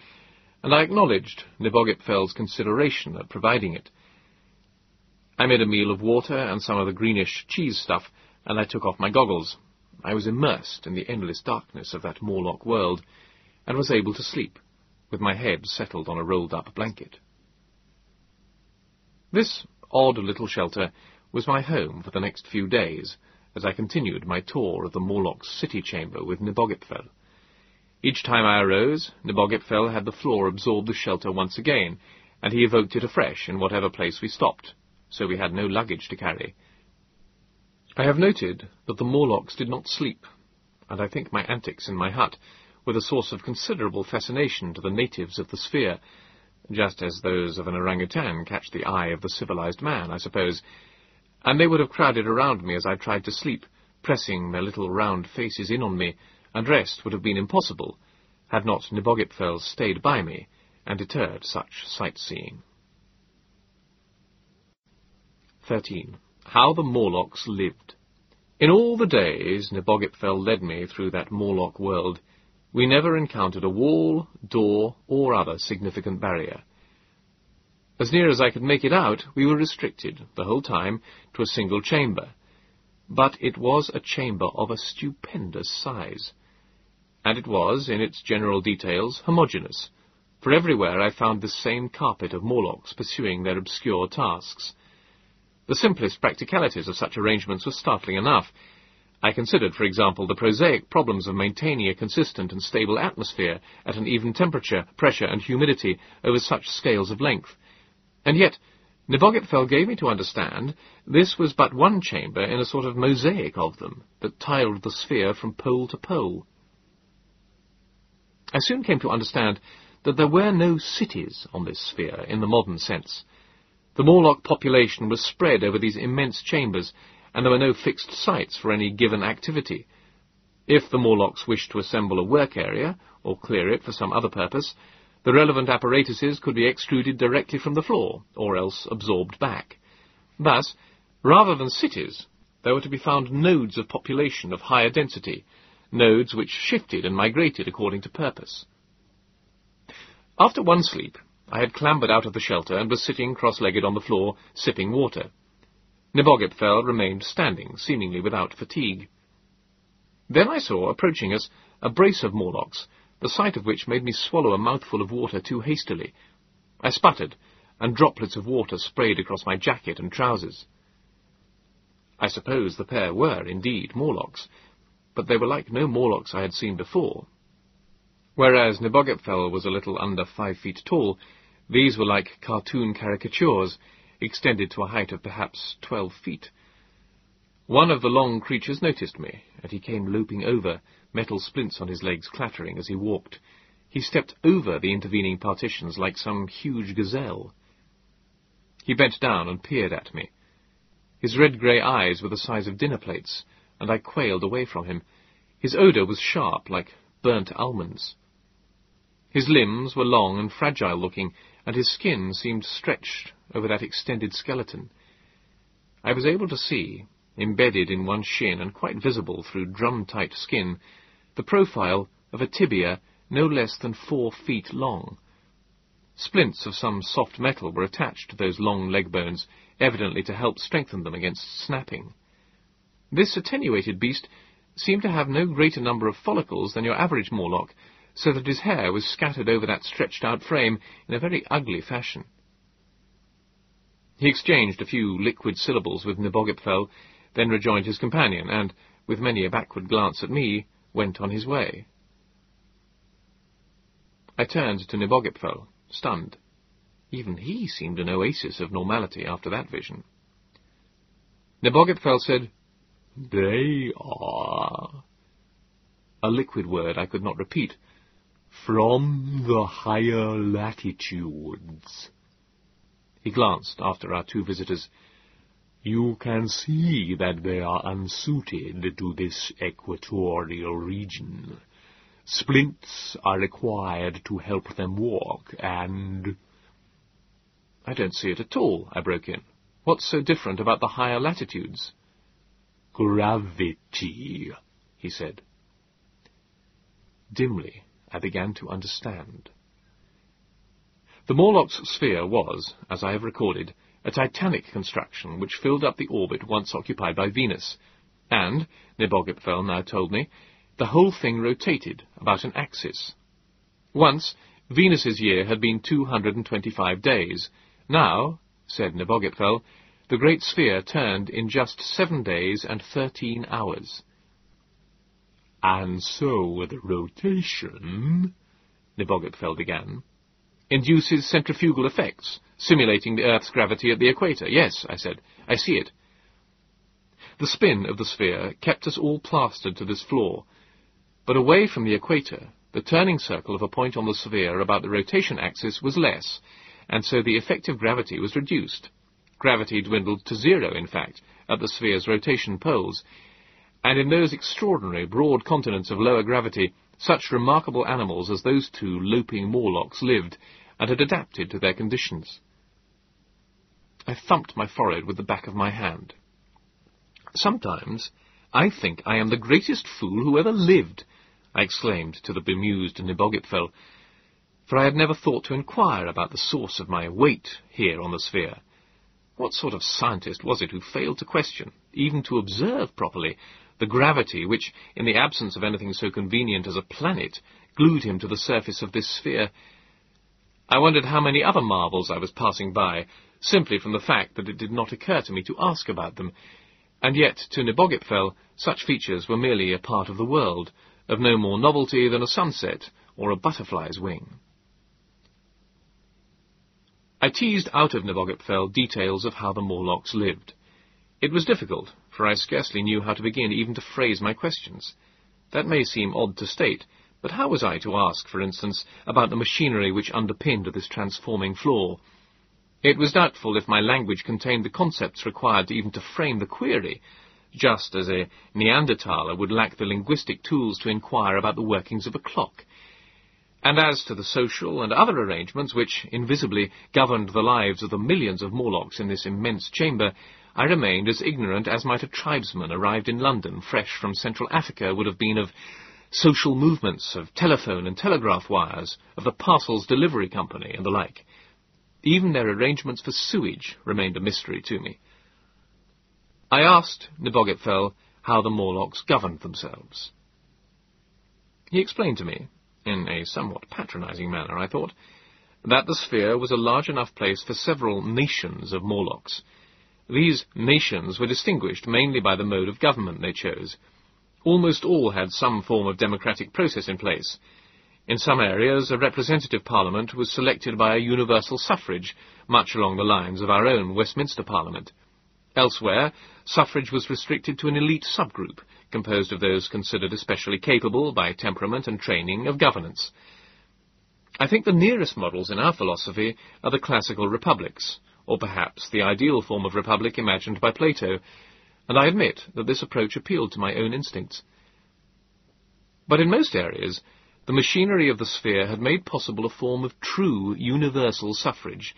and I acknowledged Nebogipfel's consideration at providing it. I made a meal of water and some of the greenish cheese stuff, and I took off my goggles. I was immersed in the endless darkness of that Morlock world, and was able to sleep, with my head settled on a rolled-up blanket. This odd little shelter was my home for the next few days, as I continued my tour of the Morlock's city chamber with Nebogipfel. Each time I arose, Nebogipfel had the floor absorb the shelter once again, and he evoked it afresh in whatever place we stopped, so we had no luggage to carry. I have noted that the Morlocks did not sleep, and I think my antics in my hut were a source of considerable fascination to the natives of the sphere, just as those of an orangutan catch the eye of the civilized man, I suppose, and they would have crowded around me as I tried to sleep, pressing their little round faces in on me, and rest would have been impossible, had not Nebogipfel stayed by me and deterred such sightseeing. 13. How the Morlocks lived. In all the days Nebogipfel led me through that Morlock world, we never encountered a wall, door, or other significant barrier. As near as I could make it out, we were restricted, the whole time, to a single chamber. But it was a chamber of a stupendous size. And it was, in its general details, homogeneous, for everywhere I found the same carpet of Morlocks pursuing their obscure tasks. The simplest practicalities of such arrangements were startling enough, I considered, for example, the prosaic problems of maintaining a consistent and stable atmosphere at an even temperature, pressure, and humidity over such scales of length. And yet, Nebogipfel gave me to understand this was but one chamber in a sort of mosaic of them that tiled the sphere from pole to pole. I soon came to understand that there were no cities on this sphere in the modern sense. The Morlock population was spread over these immense chambers, and there were no fixed sites for any given activity. If the Morlocks wished to assemble a work area, or clear it for some other purpose, the relevant apparatuses could be extruded directly from the floor, or else absorbed back. Thus, rather than cities, there were to be found nodes of population of higher density, nodes which shifted and migrated according to purpose. After one sleep, I had clambered out of the shelter and was sitting cross-legged on the floor, sipping water. Nebogipfel remained standing, seemingly without fatigue. Then I saw, approaching us, a brace of Morlocks, the sight of which made me swallow a mouthful of water too hastily. I sputtered, and droplets of water sprayed across my jacket and trousers. I suppose the pair were indeed Morlocks, but they were like no Morlocks I had seen before. Whereas Nebogipfel was a little under five feet tall, these were like cartoon caricatures, extended to a height of perhaps twelve feet. One of the long creatures noticed me, and he came loping over, metal splints on his legs clattering as he walked. He stepped over the intervening partitions like some huge gazelle. He bent down and peered at me. His red-grey eyes were the size of dinner plates, and I quailed away from him. His odour was sharp, like burnt almonds. His limbs were long and fragile-looking, and his skin seemed stretched over that extended skeleton. I was able to see, embedded in one shin and quite visible through drum-tight skin, the profile of a tibia no less than four feet long. Splints of some soft metal were attached to those long leg bones, evidently to help strengthen them against snapping. This attenuated beast seemed to have no greater number of follicles than your average Morlock, so that his hair was scattered over that stretched-out frame in a very ugly fashion. He exchanged a few liquid syllables with Nebogipfel, then rejoined his companion, and, with many a backward glance at me, went on his way. I turned to Nebogipfel, stunned. Even he seemed an oasis of normality after that vision. Nebogipfel said, They are... A liquid word I could not repeat. From the higher latitudes. He glanced after our two visitors. You can see that they are unsuited to this equatorial region. Splints are required to help them walk, and... I don't see it at all, I broke in. What's so different about the higher latitudes? Gravity, he said. Dimly, I began to understand. The Morlock's sphere was, as I have recorded, a titanic construction which filled up the orbit once occupied by Venus, and, Nebogipfel now told me, the whole thing rotated about an axis. Once, Venus's year had been 225 days. Now, said Nebogipfel, the great sphere turned in just seven days and thirteen hours. And so with the rotation, Nebogipfel began, induces centrifugal effects, simulating the Earth's gravity at the equator. Yes, I said, I see it. The spin of the sphere kept us all plastered to this floor, but away from the equator, the turning circle of a point on the sphere about the rotation axis was less, and so the effective gravity was reduced. Gravity dwindled to zero, in fact, at the sphere's rotation poles, and in those extraordinary broad continents of lower gravity, such remarkable animals as those two loping Morlocks lived, and had adapted to their conditions. I thumped my forehead with the back of my hand. Sometimes I think I am the greatest fool who ever lived, I exclaimed to the bemused Nebogipfel, for I had never thought to inquire about the source of my weight here on the sphere. What sort of scientist was it who failed to question, even to observe properly, the gravity which, in the absence of anything so convenient as a planet, glued him to the surface of this sphere? I wondered how many other marvels I was passing by, simply from the fact that it did not occur to me to ask about them, and yet to Nebogipfel such features were merely a part of the world, of no more novelty than a sunset or a butterfly's wing. I teased out of Nebogipfel details of how the Morlocks lived. It was difficult, for I scarcely knew how to begin even to phrase my questions. That may seem odd to state, but how was I to ask, for instance, about the machinery which underpinned this transforming floor? It was doubtful if my language contained the concepts required even to frame the query, just as a Neanderthaler would lack the linguistic tools to inquire about the workings of a clock. And as to the social and other arrangements which, invisibly, governed the lives of the millions of Morlocks in this immense chamber, I remained as ignorant as might a tribesman arrived in London, fresh from Central Africa, would have been of social movements, of telephone and telegraph wires, of the parcels delivery company, and the like. Even their arrangements for sewage remained a mystery to me. I asked Nebogipfel how the Morlocks governed themselves. He explained to me, in a somewhat patronizing manner, I thought, that the sphere was a large enough place for several nations of Morlocks. These nations were distinguished mainly by the mode of government they chose. Almost all had some form of democratic process in place. In some areas, a representative parliament was selected by a universal suffrage, much along the lines of our own Westminster Parliament. Elsewhere, suffrage was restricted to an elite subgroup, composed of those considered especially capable, by temperament and training, of governance. I think the nearest models in our philosophy are the classical republics, or perhaps the ideal form of republic imagined by Plato, and I admit that this approach appealed to my own instincts. But in most areas, the machinery of the sphere had made possible a form of true universal suffrage,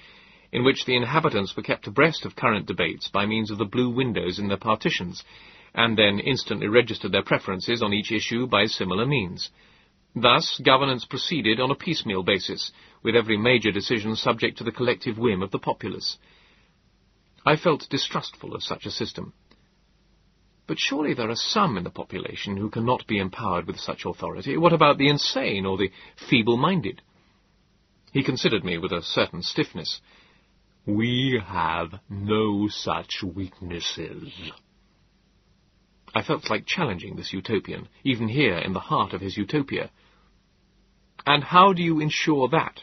in which the inhabitants were kept abreast of current debates by means of the blue windows in their partitions, and then instantly registered their preferences on each issue by similar means. Thus, governance proceeded on a piecemeal basis, with every major decision subject to the collective whim of the populace. I felt distrustful of such a system. But surely there are some in the population who cannot be empowered with such authority. What about the insane or the feeble-minded? He considered me with a certain stiffness. We have no such weaknesses. I felt like challenging this utopian, even here in the heart of his utopia. And how do you ensure that?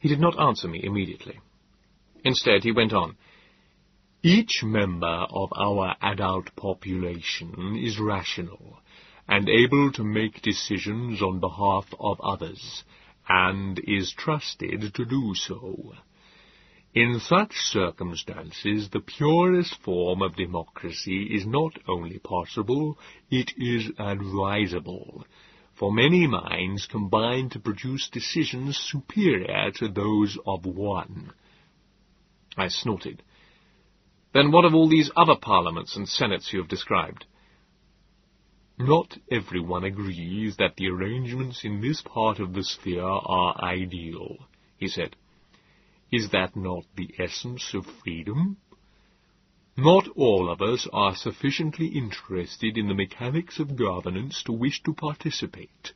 He did not answer me immediately. Instead, he went on. Each member of our adult population is rational and able to make decisions on behalf of others, and is trusted to do so. In such circumstances, the purest form of democracy is not only possible, it is advisable, for many minds combine to produce decisions superior to those of one. I snorted. Then what of all these other parliaments and senates you have described? Not everyone agrees that the arrangements in this part of the sphere are ideal, he said. Is that not the essence of freedom? Not all of us are sufficiently interested in the mechanics of governance to wish to participate,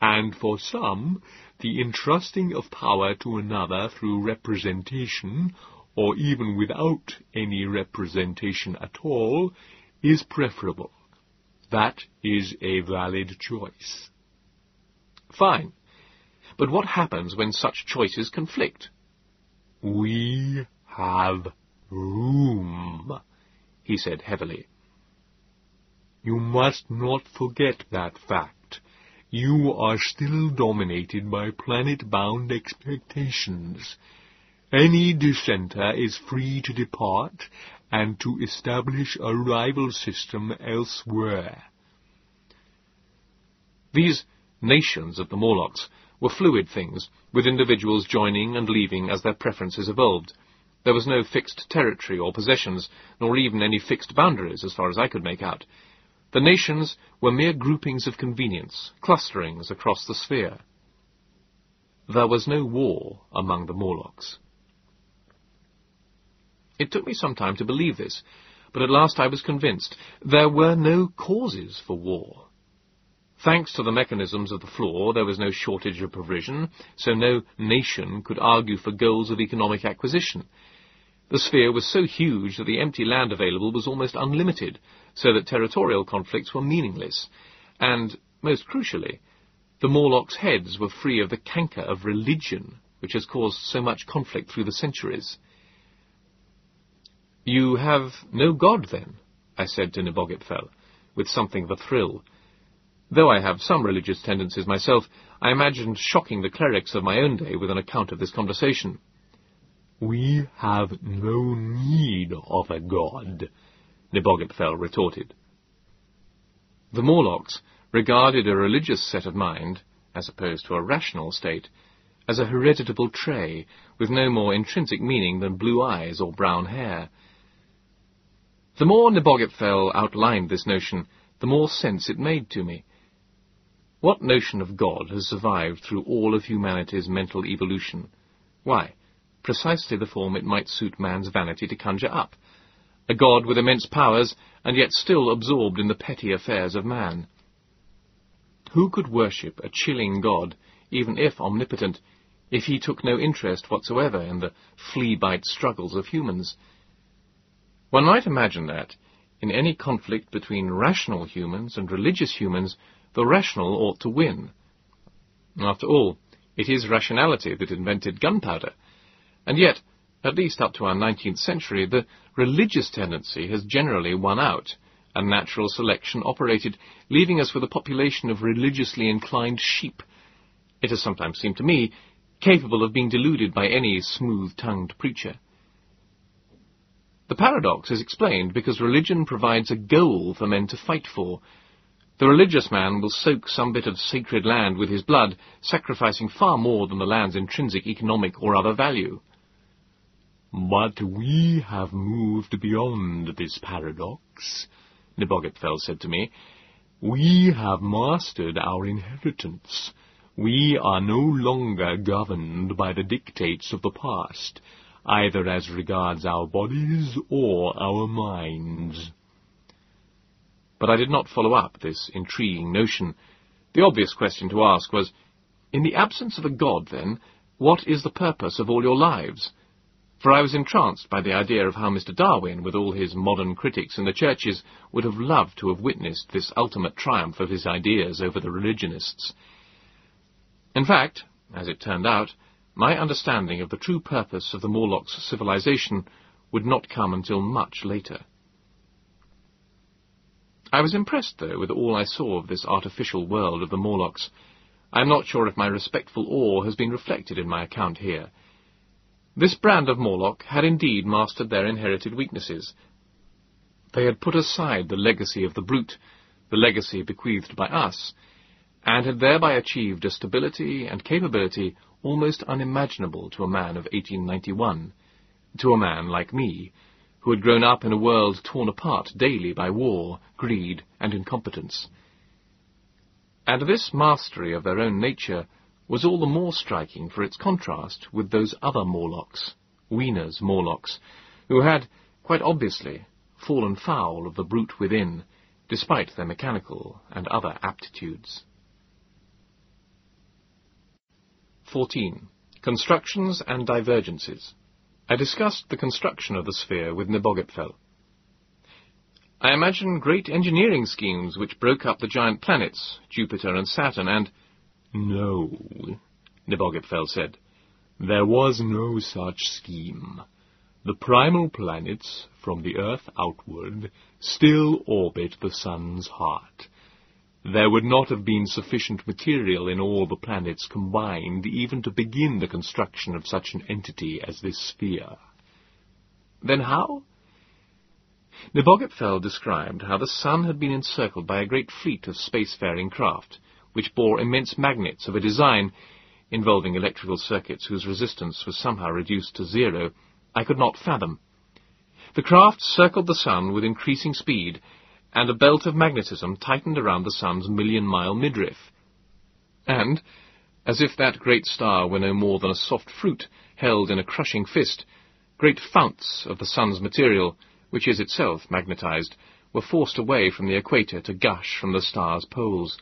and for some, the entrusting of power to another through representation, or even without any representation at all, is preferable. That is a valid choice. Fine. But what happens when such choices conflict? We have room, he said heavily. You must not forget that fact. You are still dominated by planet-bound expectations. Any dissenter is free to depart and to establish a rival system elsewhere. These nations of the Morlocks were fluid things, with individuals joining and leaving as their preferences evolved. There was no fixed territory or possessions, nor even any fixed boundaries, as far as I could make out. The nations were mere groupings of convenience, clusterings across the sphere. There was no war among the Morlocks. It took me some time to believe this, but at last I was convinced. There were no causes for war. Thanks to the mechanisms of the floor, there was no shortage of provision, so no nation could argue for goals of economic acquisition. The sphere was so huge that the empty land available was almost unlimited, so that territorial conflicts were meaningless. And, most crucially, the Morlocks' heads were free of the canker of religion, which has caused so much conflict through the centuries. You have no god, then? I said to Nebogipfel, with something of a thrill. Though I have some religious tendencies myself, I imagined shocking the clerics of my own day with an account of this conversation. We have no need of a god, Nebogipfel retorted. The Morlocks regarded a religious set of mind, as opposed to a rational state, as a hereditable trait with no more intrinsic meaning than blue eyes or brown hair. The more Nebogipfel outlined this notion, the more sense it made to me. What notion of God has survived through all of humanity's mental evolution? Why, precisely the form it might suit man's vanity to conjure up. A God with immense powers, and yet still absorbed in the petty affairs of man. who could worship a chilling god, even if omnipotent, if he took no interest whatsoever in the flea-bite struggles of humans? One might imagine that, in any conflict between rational humans and religious humans, the rational ought to win. After all, it is rationality that invented gunpowder. And yet, at least up to our 19th century, the religious tendency has generally won out, and natural selection operated, leaving us with a population of religiously inclined sheep. It has sometimes seemed to me capable of being deluded by any smooth-tongued preacher. The paradox is explained because religion provides a goal for men to fight for. The religious man will soak some bit of sacred land with his blood, sacrificing far more than the land's intrinsic economic or other value. But we have moved beyond this paradox, Nebogipfel said to me. We have mastered our inheritance. We are no longer governed by the dictates of the past, either as regards our bodies or our minds. But I did not follow up this intriguing notion. The obvious question to ask was, in the absence of a God, then, what is the purpose of all your lives? for I was entranced by the idea of how Mr. Darwin, with all his modern critics in the churches, would have loved to have witnessed this ultimate triumph of his ideas over the religionists. In fact, as it turned out, my understanding of the true purpose of the Morlocks' civilization would not come until much later. I was impressed, though, with all I saw of this artificial world of the Morlocks. I am not sure if my respectful awe has been reflected in my account here. This brand of Morlock had indeed mastered their inherited weaknesses. They had put aside the legacy of the brute, the legacy bequeathed by us, and had thereby achieved a stability and capability almost unimaginable to a man of 1891, to a man like me, who had grown up in a world torn apart daily by war, greed, and incompetence. And this mastery of their own nature was all the more striking for its contrast with those other Morlocks, Weena's Morlocks, who had, quite obviously, fallen foul of the brute within, despite their mechanical and other aptitudes. 14. Constructions and Divergences. I discussed the construction of the sphere with Nebogipfel. I imagine great engineering schemes which broke up the giant planets, Jupiter and Saturn, and no, Nebogipfel said. There was no such scheme. The primal planets, from the Earth outward, still orbit the Sun's heart. There would not have been sufficient material in all the planets combined even to begin the construction of such an entity as this sphere. Then how? Nebogipfel described how the Sun had been encircled by a great fleet of spacefaring craft, which bore immense magnets of a design involving electrical circuits whose resistance was somehow reduced to zero, I could not fathom. The craft circled the sun with increasing speed, and a belt of magnetism tightened around the sun's million-mile midriff. And, as if that great star were no more than a soft fruit held in a crushing fist, great founts of the sun's material, which is itself magnetized, were forced away from the equator to gush from the star's poles.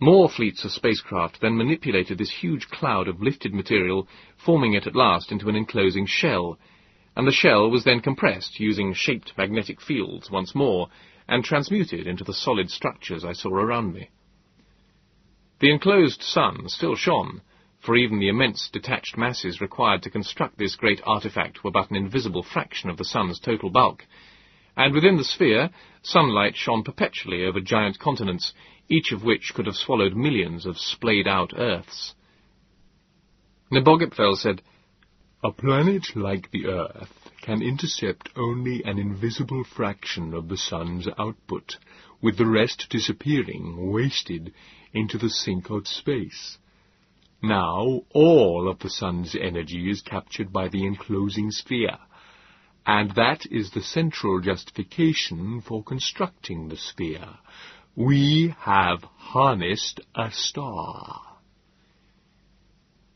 More fleets of spacecraft then manipulated this huge cloud of lifted material, forming it at last into an enclosing shell, and the shell was then compressed using shaped magnetic fields once more, and transmuted into the solid structures I saw around me. The enclosed sun still shone, for even the immense detached masses required to construct this great artifact were but an invisible fraction of the sun's total bulk, and within the sphere, sunlight shone perpetually over giant continents, each of which could have swallowed millions of splayed-out Earths. Nebogipfel said, A planet like the Earth can intercept only an invisible fraction of the Sun's output, with the rest disappearing, wasted, into the sink of space. Now all of the Sun's energy is captured by the enclosing sphere, and that is the central justification for constructing the sphere, we have harnessed a star.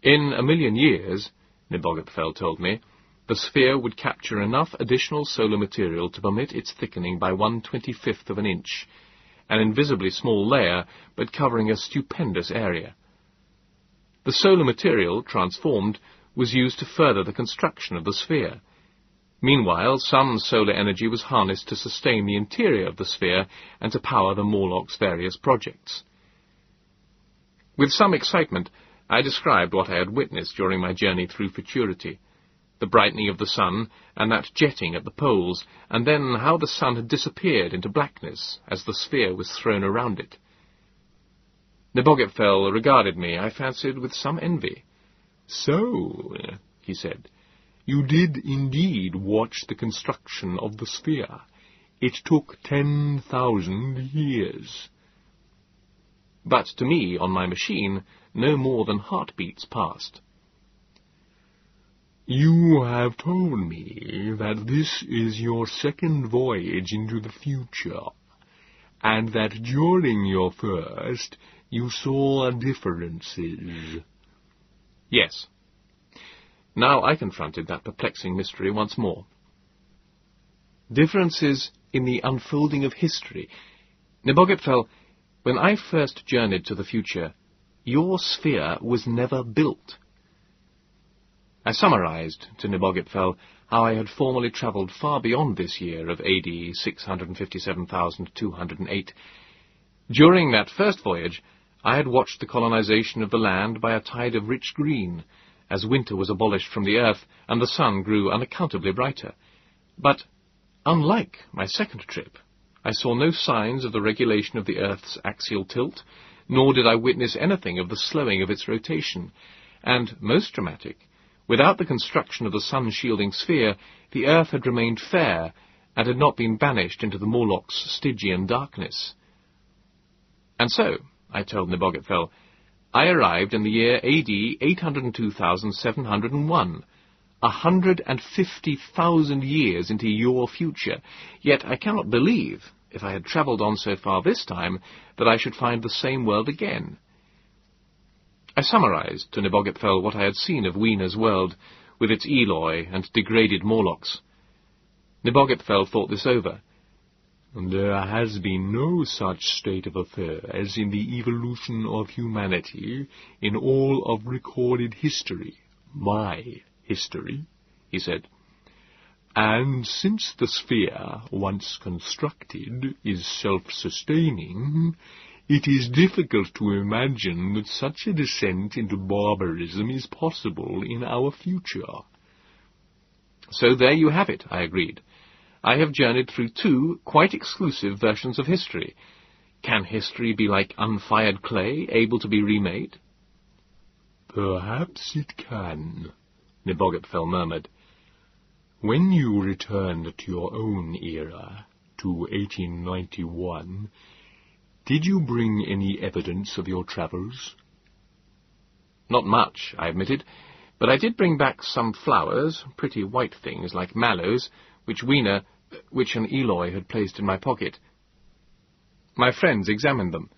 In a million years, Nebogipfel told me, the sphere would capture enough additional solar material to permit its thickening by one twenty-fifth of an inch, an invisibly small layer, but covering a stupendous area. The solar material, transformed, was used to further the construction of the sphere. Meanwhile, some solar energy was harnessed to sustain the interior of the sphere and to power the Morlock's various projects. With some excitement, I described what I had witnessed during my journey through futurity the brightening of the sun, and that jetting at the poles, and then how the sun had disappeared into blackness as the sphere was thrown around it. Nebogipfel regarded me, I fancied, with some envy. So, he said, you did indeed watch the construction of the sphere. It took ten thousand years. But to me, on my machine, no more than heartbeats passed. You have told me that this is your second voyage into the future, and that during your first you saw differences. Yes. Now I confronted that perplexing mystery once more. Differences in the unfolding of history. Nebogipfel, when I first journeyed to the future, your sphere was never built. I summarized to Nebogipfel how I had formerly travelled far beyond this year of AD 657,208. During that first voyage, I had watched the colonization of the land by a tide of rich green, as winter was abolished from the earth and the sun grew unaccountably brighter. But, unlike my second trip, I saw no signs of the regulation of the earth's axial tilt, nor did I witness anything of the slowing of its rotation, and, most dramatic, Without the construction of the sun-shielding sphere, the earth had remained fair and had not been banished into the Morlock's Stygian darkness. And so, I told Nebogipfel, I arrived in the year AD 802,701, a hundred and fifty thousand years into your future, yet I cannot believe, if I had travelled on so far this time, that I should find the same world again. I summarized to Nebogipfel what I had seen of Weena's world, with its Eloi and degraded Morlocks. Nebogipfel thought this over. There has been no such state of affairs in the evolution of humanity in all of recorded history, my history, he said. And since the sphere, once constructed, is self-sustaining, it is difficult to imagine that such a descent into barbarism is possible in our future. So there you have it, I agreed. I have journeyed through two quite exclusive versions of history. Can history be like unfired clay, able to be remade? Perhaps it can, Nebogipfel murmured. When you returned to your own era, to 1891, did you bring any evidence of your travels? Not much, I admitted, but I did bring back some flowers, pretty white things like mallows, which Weena, which an Eloi had placed in my pocket. My friends examined them.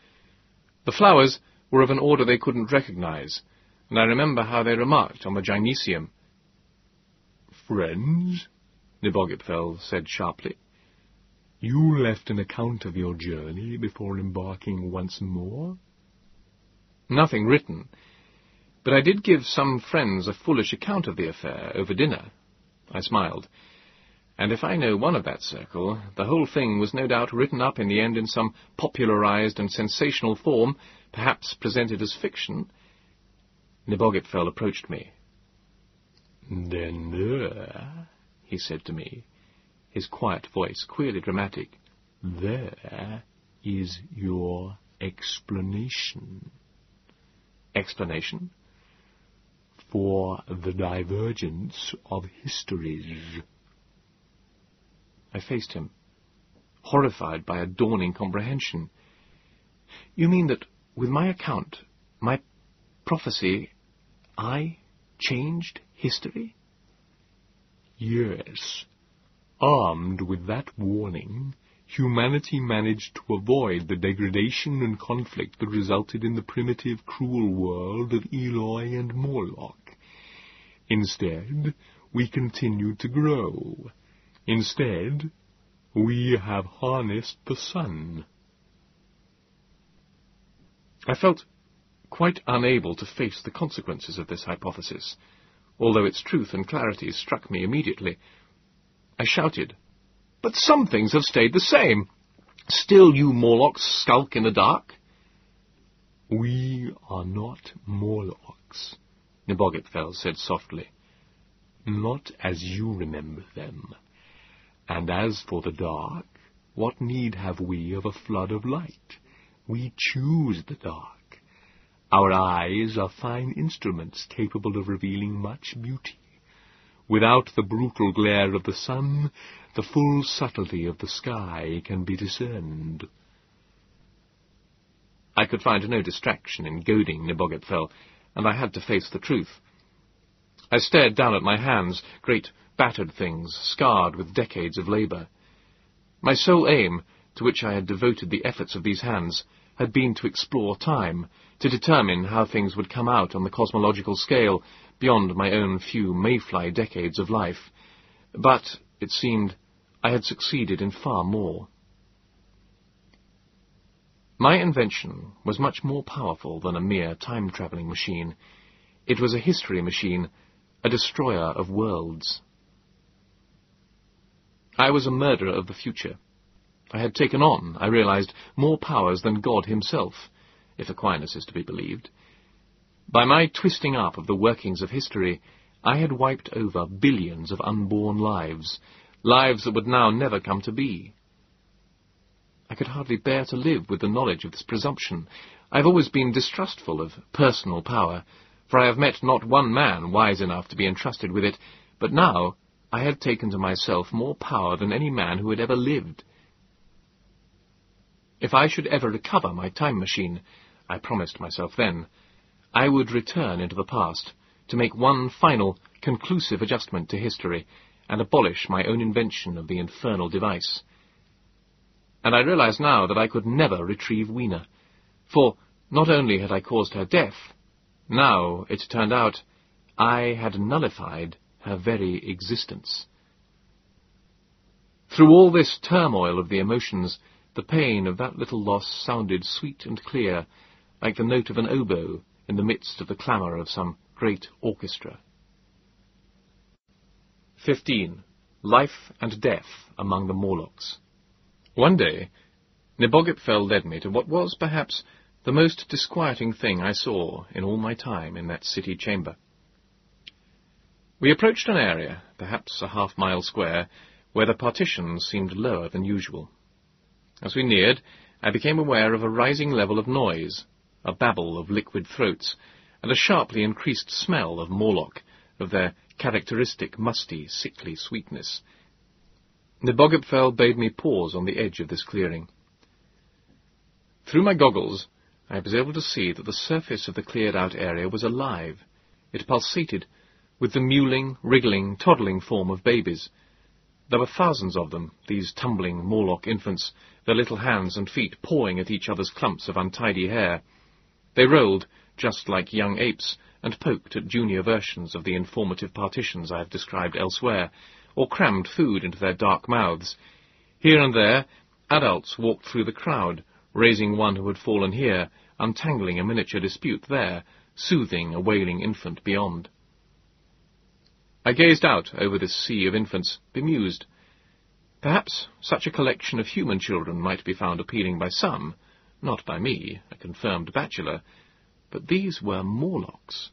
The flowers were of an order they couldn't recognize, and I remember how they remarked on the gynecium. Friends? Nebogipfel said sharply. You left an account of your journey before embarking once more? Nothing written, but I did give some friends a foolish account of the affair over dinner. I smiled. And if I know one of that circle, the whole thing was no doubt written up in the end in some popularized and sensational form, perhaps presented as fiction. Nebogipfel approached me. Then there, he said to me, his quiet voice queerly dramatic. There is your explanation. Explanation? For the divergence of histories. I faced him, horrified by a dawning comprehension. You mean that with my account, my prophecy, I changed history? Yes, Armed with that warning, humanity managed to avoid the degradation and conflict that resulted in the primitive, cruel world of Eloi and Morlock. Instead, we continued to grow. Instead, we have harnessed the sun. I felt quite unable to face the consequences of this hypothesis, although its truth and clarity struck me immediately. I shouted, But some things have stayed the same. Still you Morlocks skulk in the dark? We are not Morlocks, Nebogipfel said softly. Not as you remember them. And as for the dark, what need have we of a flood of light? We choose the dark. Our eyes are fine instruments capable of revealing much beauty. Without the brutal glare of the sun, the full subtlety of the sky can be discerned. I could find no distraction in goading Nebogipfel, and I had to face the truth. I stared down at my hands, great battered things, scarred with decades of labour. My sole aim, to which I had devoted the efforts of these hands, had been to explore time, to determine how things would come out on the cosmological scale beyond my own few mayfly decades of life. But, it seemed, I had succeeded in far more. My invention was much more powerful than a mere time-travelling machine. It was a history machine, a destroyer of worlds. I was a murderer of the future. I had taken on, I realized, more powers than God himself, if Aquinas is to be believed. By my twisting up of the workings of history, I had wiped over billions of unborn lives, lives that would now never come to be. I could hardly bear to live with the knowledge of this presumption. I have always been distrustful of personal power, for I have met not one man wise enough to be entrusted with it, but now I had taken to myself more power than any man who had ever lived. If I should ever recover my time machine, I promised myself then, I would return into the past to make one final, conclusive adjustment to history and abolish my own invention of the infernal device. And I realized now that I could never retrieve Weena, for not only had I caused her death, now, it turned out, I had nullified her very existence. Through all this turmoil of the emotions, the pain of that little loss sounded sweet and clear, like the note of an oboe in the midst of the clamour of some great orchestra. 15. Life and Death Among the Morlocks One day, Nebogipfel led me to what was, perhaps, the most disquieting thing I saw in all my time in that city chamber. We approached an area, perhaps a half-mile square, where the partitions seemed lower than usual. As we neared, I became aware of a rising level of noise, a babble of liquid throats, and a sharply increased smell of Morlock, of their characteristic musty, sickly sweetness. The Nebogipfel bade me pause on the edge of this clearing. Through my goggles, I was able to see that the surface of the cleared-out area was alive. It pulsated, with the mewling, wriggling, toddling form of babies, there were thousands of them, these tumbling Morlock infants, their little hands and feet pawing at each other's clumps of untidy hair. They rolled, just like young apes, and poked at junior versions of the informative partitions I have described elsewhere, or crammed food into their dark mouths. Here and there, adults walked through the crowd, raising one who had fallen here, untangling a miniature dispute there, soothing a wailing infant beyond. I gazed out over this sea of infants, bemused. Perhaps such a collection of human children might be found appealing by some, not by me, a confirmed bachelor, but these were Morlocks.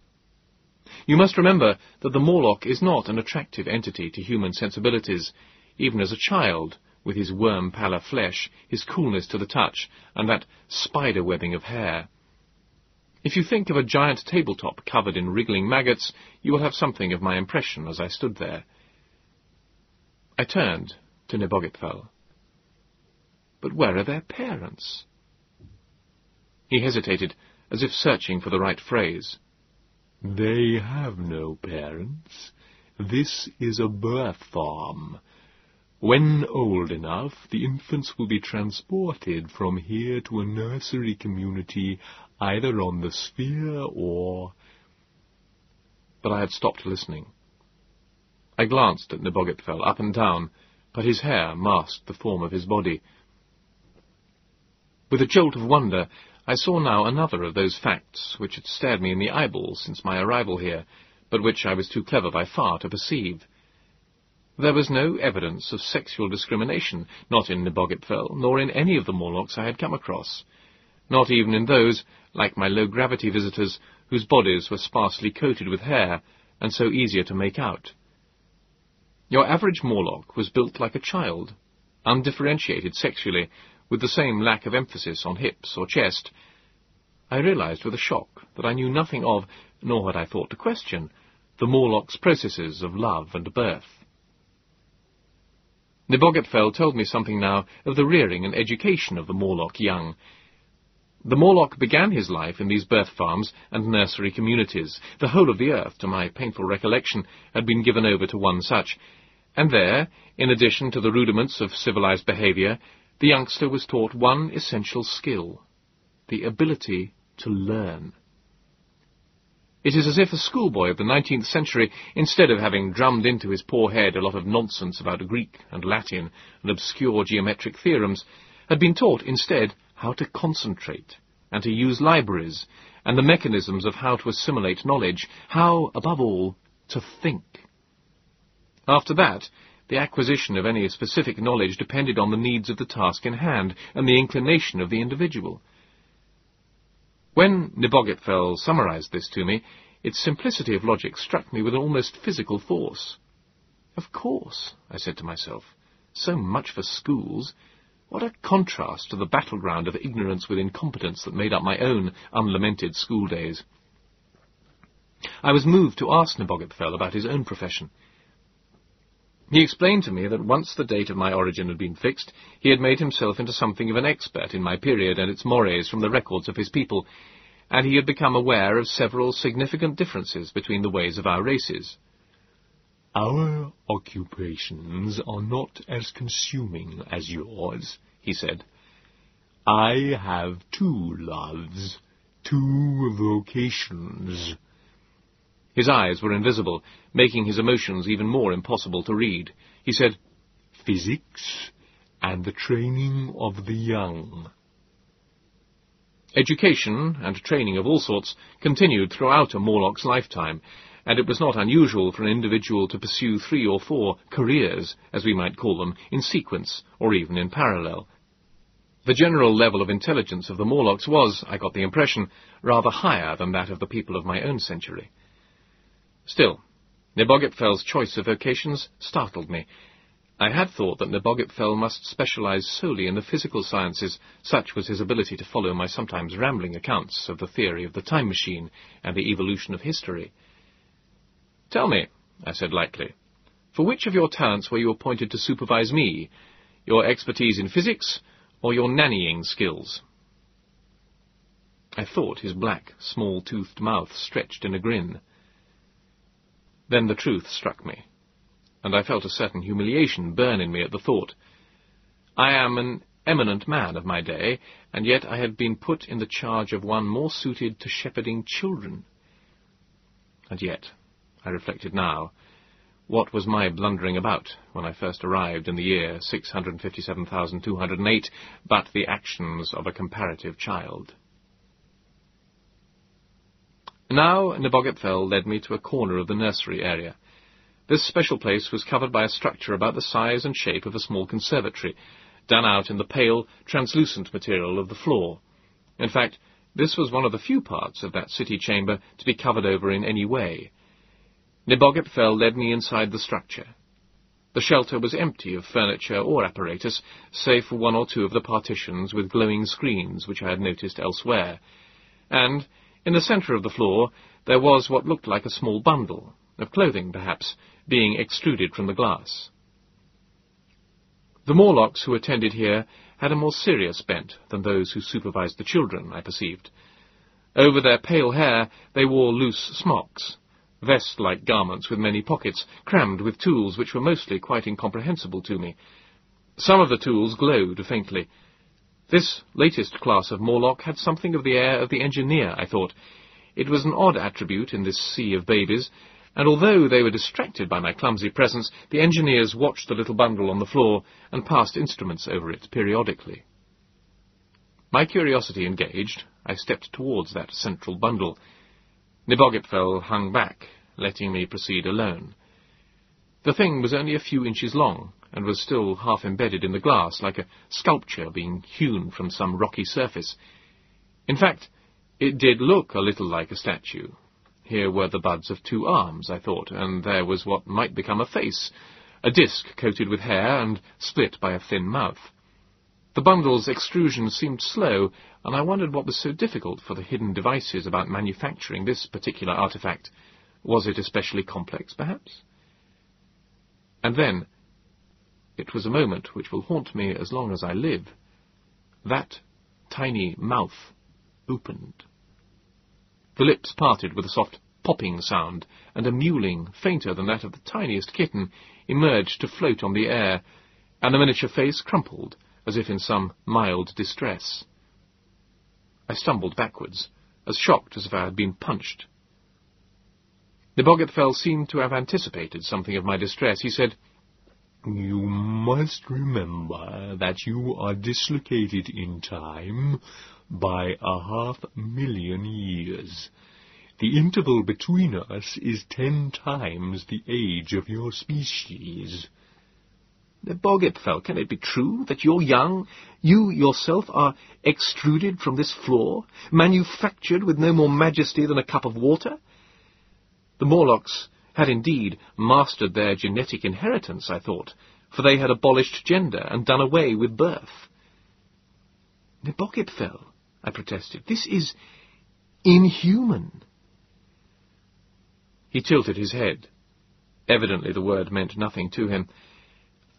You must remember that the Morlock is not an attractive entity to human sensibilities, even as a child, with his worm-pallor flesh, his coolness to the touch, and that spider-webbing of hair. If you think of a giant tabletop covered in wriggling maggots, you will have something of my impression as I stood there. I turned to Nebogipfel. But where are their parents? He hesitated, as if searching for the right phrase. They have no parents. This is a birth farm. When old enough, the infants will be transported from here to a nursery community either on the sphere or... But I had stopped listening. I glanced at Nebogipfel up and down, but his hair masked the form of his body. With a jolt of wonder, I saw now another of those facts which had stared me in the eyeballs since my arrival here, but which I was too clever by far to perceive. There was no evidence of sexual discrimination, not in Nebogipfel, nor in any of the Morlocks I had come across, not even in those, like my low-gravity visitors, whose bodies were sparsely coated with hair, and so easier to make out. Your average Morlock was built like a child, undifferentiated sexually, with the same lack of emphasis on hips or chest, I realized with a shock that I knew nothing of, nor had I thought to question, the Morlock's processes of love and birth. Nebogipfel told me something now of the rearing and education of the Morlock young. The Morlock began his life in these birth farms and nursery communities. The whole of the earth, to my painful recollection, had been given over to one such, and there, in addition to the rudiments of civilized behavior, the youngster was taught one essential skill, the ability to learn. It is as if a schoolboy of the nineteenth century, instead of having drummed into his poor head a lot of nonsense about Greek and Latin and obscure geometric theorems, had been taught instead how to concentrate and to use libraries and the mechanisms of how to assimilate knowledge, how, above all, to think. After that, the acquisition of any specific knowledge depended on the needs of the task in hand and the inclination of the individual. When Nebogipfel summarized this to me, its simplicity of logic struck me with an almost physical force. Of course, I said to myself, so much for schools. What a contrast to the battleground of ignorance with incompetence that made up my own unlamented school days. I was moved to ask Nebogipfel about his own profession. He explained to me that once the date of my origin had been fixed, he had made himself into something of an expert in my period and its mores from the records of his people, and he had become aware of several significant differences between the ways of our races. Our occupations are not as consuming as yours, he said. I have two loves, two vocations. His eyes were invisible, making his emotions even more impossible to read. He said, Physics and the training of the young. Education and training of all sorts continued throughout a Morlock's lifetime, and it was not unusual for an individual to pursue three or four careers, as we might call them, in sequence, or even in parallel. The general level of intelligence of the Morlocks was, I got the impression, rather higher than that of the people of my own century. Still, Nebogipfel's choice of vocations startled me. I had thought that Nebogipfel must specialize solely in the physical sciences, such was his ability to follow my sometimes rambling accounts of the theory of the time machine and the evolution of history. Tell me, I said lightly, for which of your talents were you appointed to supervise me, your expertise in physics or your nannying skills? I thought his black, small-toothed mouth stretched in a grin. Then the truth struck me, and I felt a certain humiliation burn in me at the thought. I am an eminent man of my day, and yet I had been put in the charge of one more suited to shepherding children. And yet, I reflected now, what was my blundering about when I first arrived in the year 657,208 but the actions of a comparative child? Now Nebogipfel led me to a corner of the nursery area. This special place was covered by a structure about the size and shape of a small conservatory, done out in the pale, translucent material of the floor. In fact, this was one of the few parts of that city chamber to be covered over in any way. Nebogipfel led me inside the structure. The shelter was empty of furniture or apparatus, save for one or two of the partitions with glowing screens which I had noticed elsewhere, and, in the centre of the floor there was what looked like a small bundle, of clothing perhaps, being extruded from the glass. The Morlocks who attended here had a more serious bent than those who supervised the children, I perceived. Over their pale hair they wore loose smocks, vest-like garments with many pockets, crammed with tools which were mostly quite incomprehensible to me. Some of the tools glowed faintly, this latest class of Morlock had something of the air of the engineer, I thought. It was an odd attribute in this sea of babies, and although they were distracted by my clumsy presence, the engineers watched the little bundle on the floor and passed instruments over it periodically. My curiosity engaged, I stepped towards that central bundle. Nebogipfel hung back, letting me proceed alone. The thing was only a few inches long, and was still half embedded in the glass, like a sculpture being hewn from some rocky surface. In fact, it did look a little like a statue. Here were the buds of two arms, I thought, and there was what might become a face, a disc coated with hair and split by a thin mouth. The bundle's extrusion seemed slow, and I wondered what was so difficult for the hidden devices about manufacturing this particular artifact. Was it especially complex, perhaps? And then, it was a moment which will haunt me as long as I live. That tiny mouth opened. The lips parted with a soft popping sound, and a mewling, fainter than that of the tiniest kitten, emerged to float on the air, and the miniature face crumpled, as if in some mild distress. I stumbled backwards, as shocked as if I had been punched. Nebogipfel seemed to have anticipated something of my distress. He said, You must remember that you are dislocated in time by a half million years. The interval between us is ten times the age of your species. Nebogipfel, can it be true that you're young? You yourself are extruded from this floor, manufactured with no more majesty than a cup of water? The Morlocks had indeed mastered their genetic inheritance, I thought, for they had abolished gender and done away with birth. Nebogipfel, I protested, this is inhuman. He tilted his head. Evidently the word meant nothing to him.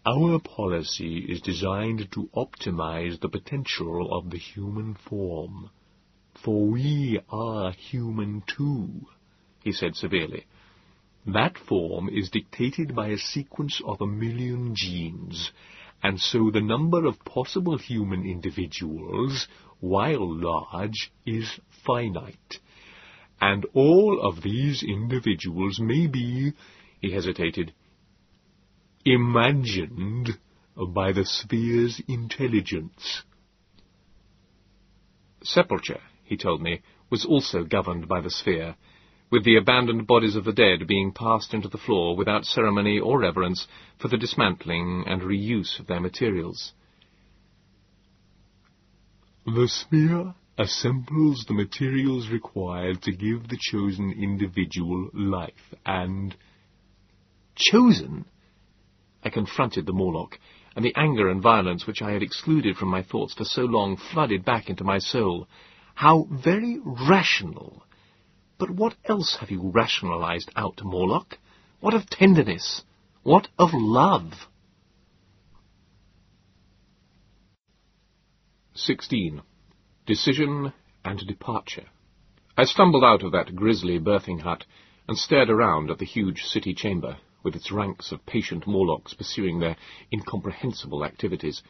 Our policy is designed to optimize the potential of the human form. For we are human too, he said severely. That form is dictated by a sequence of a million genes, and so the number of possible human individuals, while large, is finite. And all of these individuals may be, he hesitated, imagined by the sphere's intelligence. Sepulture, he told me, was also governed by the sphere, with the abandoned bodies of the dead being passed into the floor without ceremony or reverence for the dismantling and reuse of their materials. The sphere assembles the materials required to give the chosen individual life, and... Chosen? I confronted the Morlock, and the anger and violence which I had excluded from my thoughts for so long flooded back into my soul. How very rational! But what else have you rationalized out, Morlock? What of tenderness? What of love? 16. Decision and Departure. I stumbled out of that grisly birthing hut and stared around at the huge city chamber with its ranks of patient Morlocks pursuing their incomprehensible activities.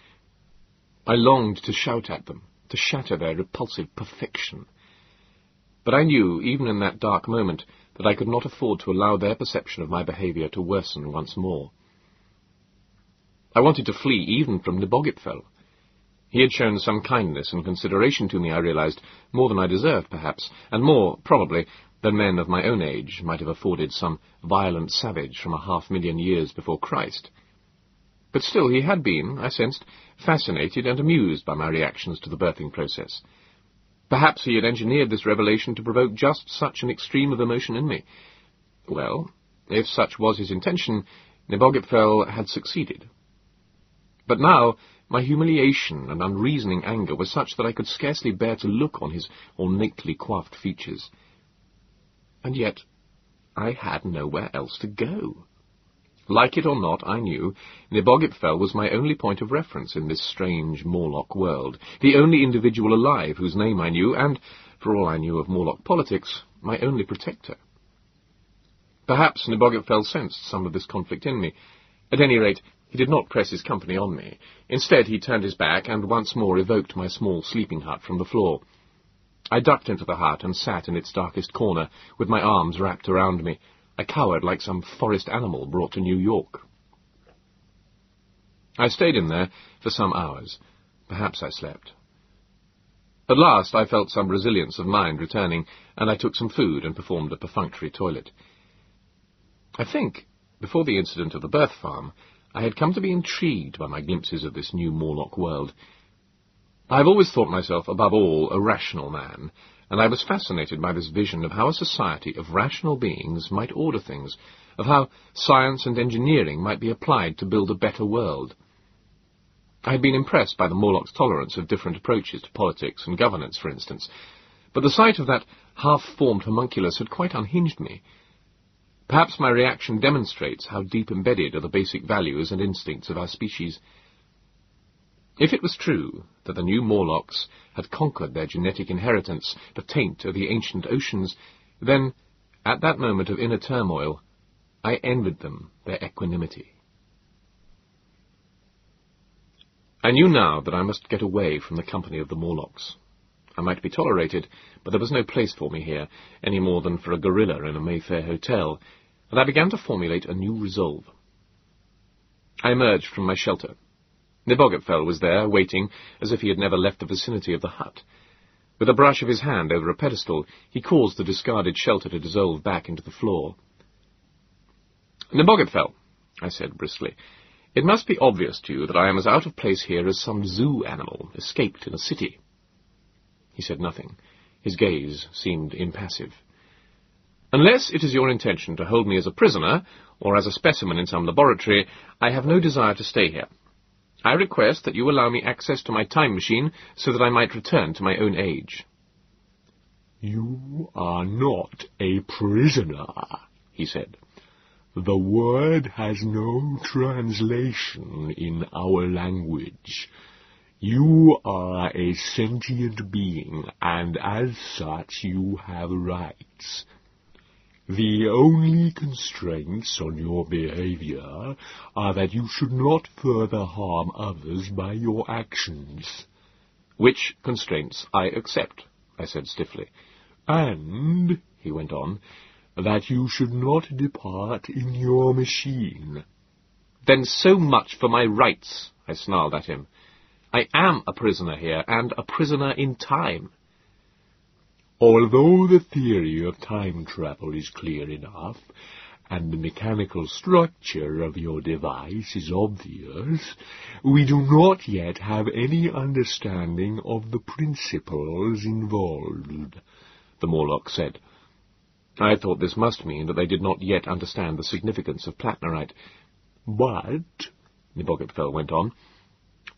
I longed to shout at them, to shatter their repulsive perfection. But I knew, even in that dark moment, that I could not afford to allow their perception of my behaviour to worsen once more. I wanted to flee even from Nebogipfel. He had shown some kindness and consideration to me, I realized, more than I deserved, perhaps, and more, probably, than men of my own age might have afforded some violent savage from a half million years before Christ. But still he had been, I sensed, fascinated and amused by my reactions to the birthing process. Perhaps he had engineered this revelation to provoke just such an extreme of emotion in me. Well, if such was his intention, Nebogipfel had succeeded. But now my humiliation and unreasoning anger were such that I could scarcely bear to look on his ornately coiffed features. And yet I had nowhere else to go. Like it or not, I knew, Nebogipfel was my only point of reference in this strange Morlock world, the only individual alive whose name I knew, and, for all I knew of Morlock politics, my only protector. Perhaps Nebogipfel sensed some of this conflict in me. At any rate, he did not press his company on me. Instead, he turned his back and once more evoked my small sleeping hut from the floor. I ducked into the hut and sat in its darkest corner, with my arms wrapped around me, a coward like some forest animal brought to New York. I stayed in there for some hours. Perhaps I slept. At last I felt some resilience of mind returning, and I took some food and performed a perfunctory toilet. I think, before the incident of the birth farm, I had come to be intrigued by my glimpses of this new Morlock world. I have always thought myself, above all, a rational man, and I was fascinated by this vision of how a society of rational beings might order things, of how science and engineering might be applied to build a better world. I had been impressed by the Morlock's tolerance of different approaches to politics and governance, for instance, but the sight of that half-formed homunculus had quite unhinged me. Perhaps my reaction demonstrates how deep embedded are the basic values and instincts of our species. If it was true that the new Morlocks had conquered their genetic inheritance, the taint of the ancient oceans, then, at that moment of inner turmoil, I envied them their equanimity. I knew now that I must get away from the company of the Morlocks. I might be tolerated, but there was no place for me here, any more than for a gorilla in a Mayfair hotel, and I began to formulate a new resolve. I emerged from my shelter. Nebogipfel was there, waiting, as if he had never left the vicinity of the hut. With a brush of his hand over a pedestal, he caused the discarded shelter to dissolve back into the floor. Nebogipfel, I said briskly, it must be obvious to you that I am as out of place here as some zoo animal escaped in a city. He said nothing. His gaze seemed impassive. Unless it is your intention to hold me as a prisoner, or as a specimen in some laboratory, I have no desire to stay here. I request that you allow me access to my time machine so that I might return to my own age. You are not a prisoner, he said. The word has no translation in our language. You are a sentient being, and as such you have rights. The only constraints on your behavior are that you should not further harm others by your actions. Which constraints I accept, I said stiffly. And, he went on, that you should not depart in your machine. Then so much for my rights, I snarled at him. I am a prisoner here, and a prisoner in time. Although the theory of time travel is clear enough, and the mechanical structure of your device is obvious, we do not yet have any understanding of the principles involved, the Morlock said. I thought this must mean that they did not yet understand the significance of Plattnerite. But, Nebogipfel went on,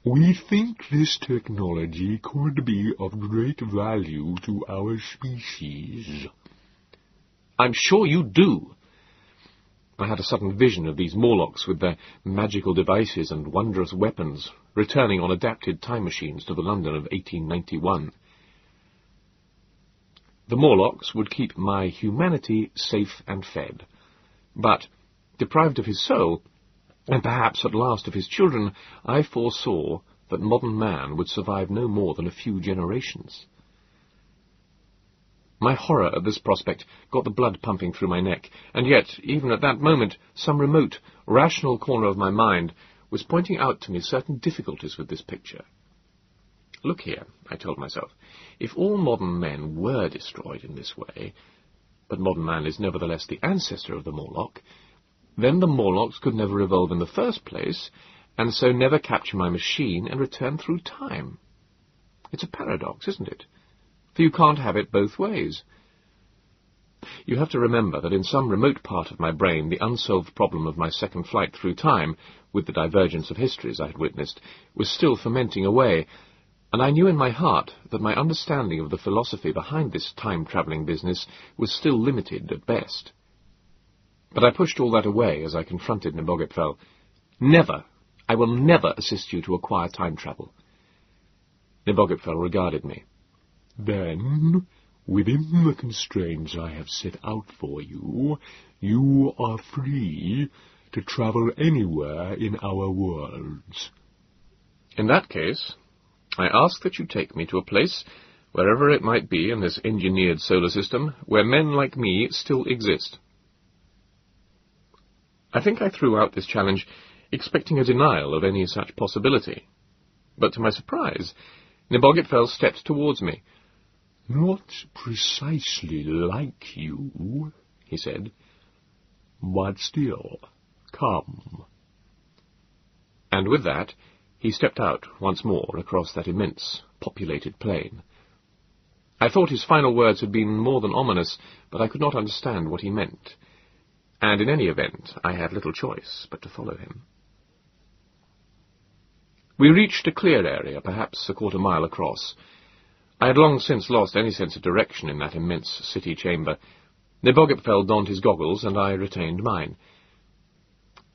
we think this technology could be of great value to our species. I'm sure you do. I had a sudden vision of these Morlocks with their magical devices and wondrous weapons returning on adapted time machines to the London of 1891. The Morlocks would keep my humanity safe and fed. But, deprived of his soul, and perhaps at last of his children, I foresaw that modern man would survive no more than a few generations. My horror at this prospect got the blood pumping through my neck, and yet, even at that moment, some remote, rational corner of my mind was pointing out to me certain difficulties with this picture. Look here, I told myself, if all modern men were destroyed in this way, but modern man is nevertheless the ancestor of the Morlock, then the Morlocks could never evolve in the first place, and so never capture my machine and return through time. It's a paradox, isn't it? For you can't have it both ways. You have to remember that in some remote part of my brain the unsolved problem of my second flight through time, with the divergence of histories I had witnessed, was still fermenting away, and I knew in my heart that my understanding of the philosophy behind this time-travelling business was still limited at best. But I pushed all that away as I confronted Nebogipfel. Never, I will never assist you to acquire time travel. Nebogipfel regarded me. Then, within the constraints I have set out for you, you are free to travel anywhere in our worlds. In that case, I ask that you take me to a place, wherever it might be in this engineered solar system, where men like me still exist. I think I threw out this challenge expecting a denial of any such possibility. But to my surprise, Nebogipfel stepped towards me. Not precisely like you, he said, but still, come. And with that, he stepped out once more across that immense, populated plain. I thought his final words had been more than ominous, but I could not understand what he meant, and in any event I had little choice but to follow him. We reached a clear area, perhaps a quarter mile across. I had long since lost any sense of direction in that immense city chamber. Nebogipfel donned his goggles, and I retained mine.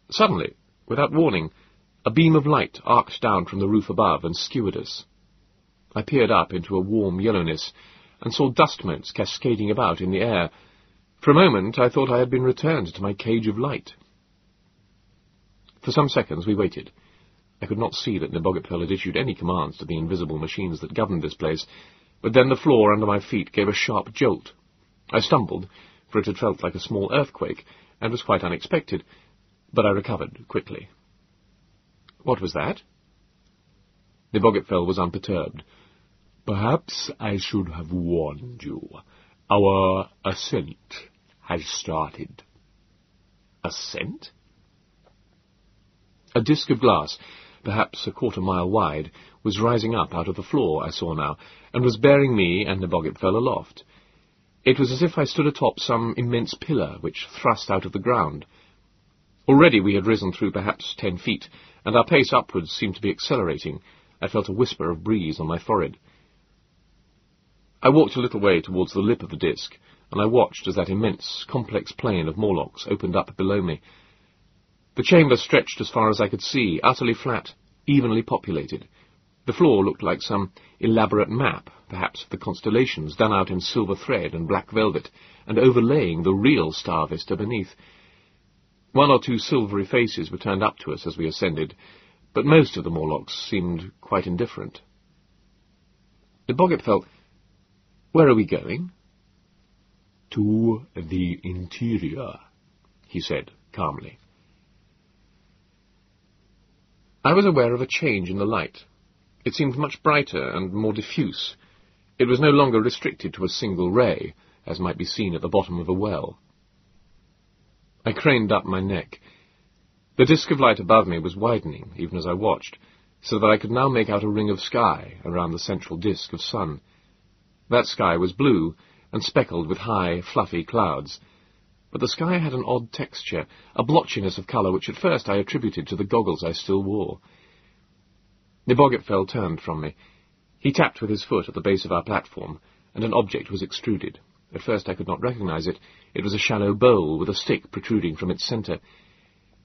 Suddenly, without warning, a beam of light arced down from the roof above and skewered us. I peered up into a warm yellowness, and saw dust motes cascading about in the air. For a moment I thought I had been returned to my cage of light. For some seconds we waited. I could not see that Nebogipfel had issued any commands to the invisible machines that governed this place, but then the floor under my feet gave a sharp jolt. I stumbled, for it had felt like a small earthquake, and was quite unexpected, but I recovered quickly. What was that? Nebogipfel was unperturbed. Perhaps I should have warned you. Our ascent has started. Ascent? A disk of glass perhaps a quarter mile wide, was rising up out of the floor, I saw now, and was bearing me and Nebogipfel aloft. It was as if I stood atop some immense pillar which thrust out of the ground. Already we had risen through perhaps ten feet, and our pace upwards seemed to be accelerating. I felt a whisper of breeze on my forehead. I walked a little way towards the lip of the disk, and I watched as that immense, complex plain of Morlocks opened up below me, the chamber stretched as far as I could see, utterly flat, evenly populated. The floor looked like some elaborate map, perhaps of the constellations, done out in silver thread and black velvet, and overlaying the real star vista beneath. One or two silvery faces were turned up to us as we ascended, but most of the Morlocks seemed quite indifferent. Nebogipfel, where are we going? To the interior, he said calmly. I was aware of a change in the light. It seemed much brighter and more diffuse. It was no longer restricted to a single ray, as might be seen at the bottom of a well. I craned up my neck. The disk of light above me was widening, even as I watched, so that I could now make out a ring of sky around the central disk of sun. That sky was blue, and speckled with high, fluffy clouds, but the sky had an odd texture, a blotchiness of colour which at first I attributed to the goggles I still wore. Nebogipfel turned from me. He tapped with his foot at the base of our platform, and an object was extruded. At first I could not recognize it. It was a shallow bowl with a stick protruding from its centre.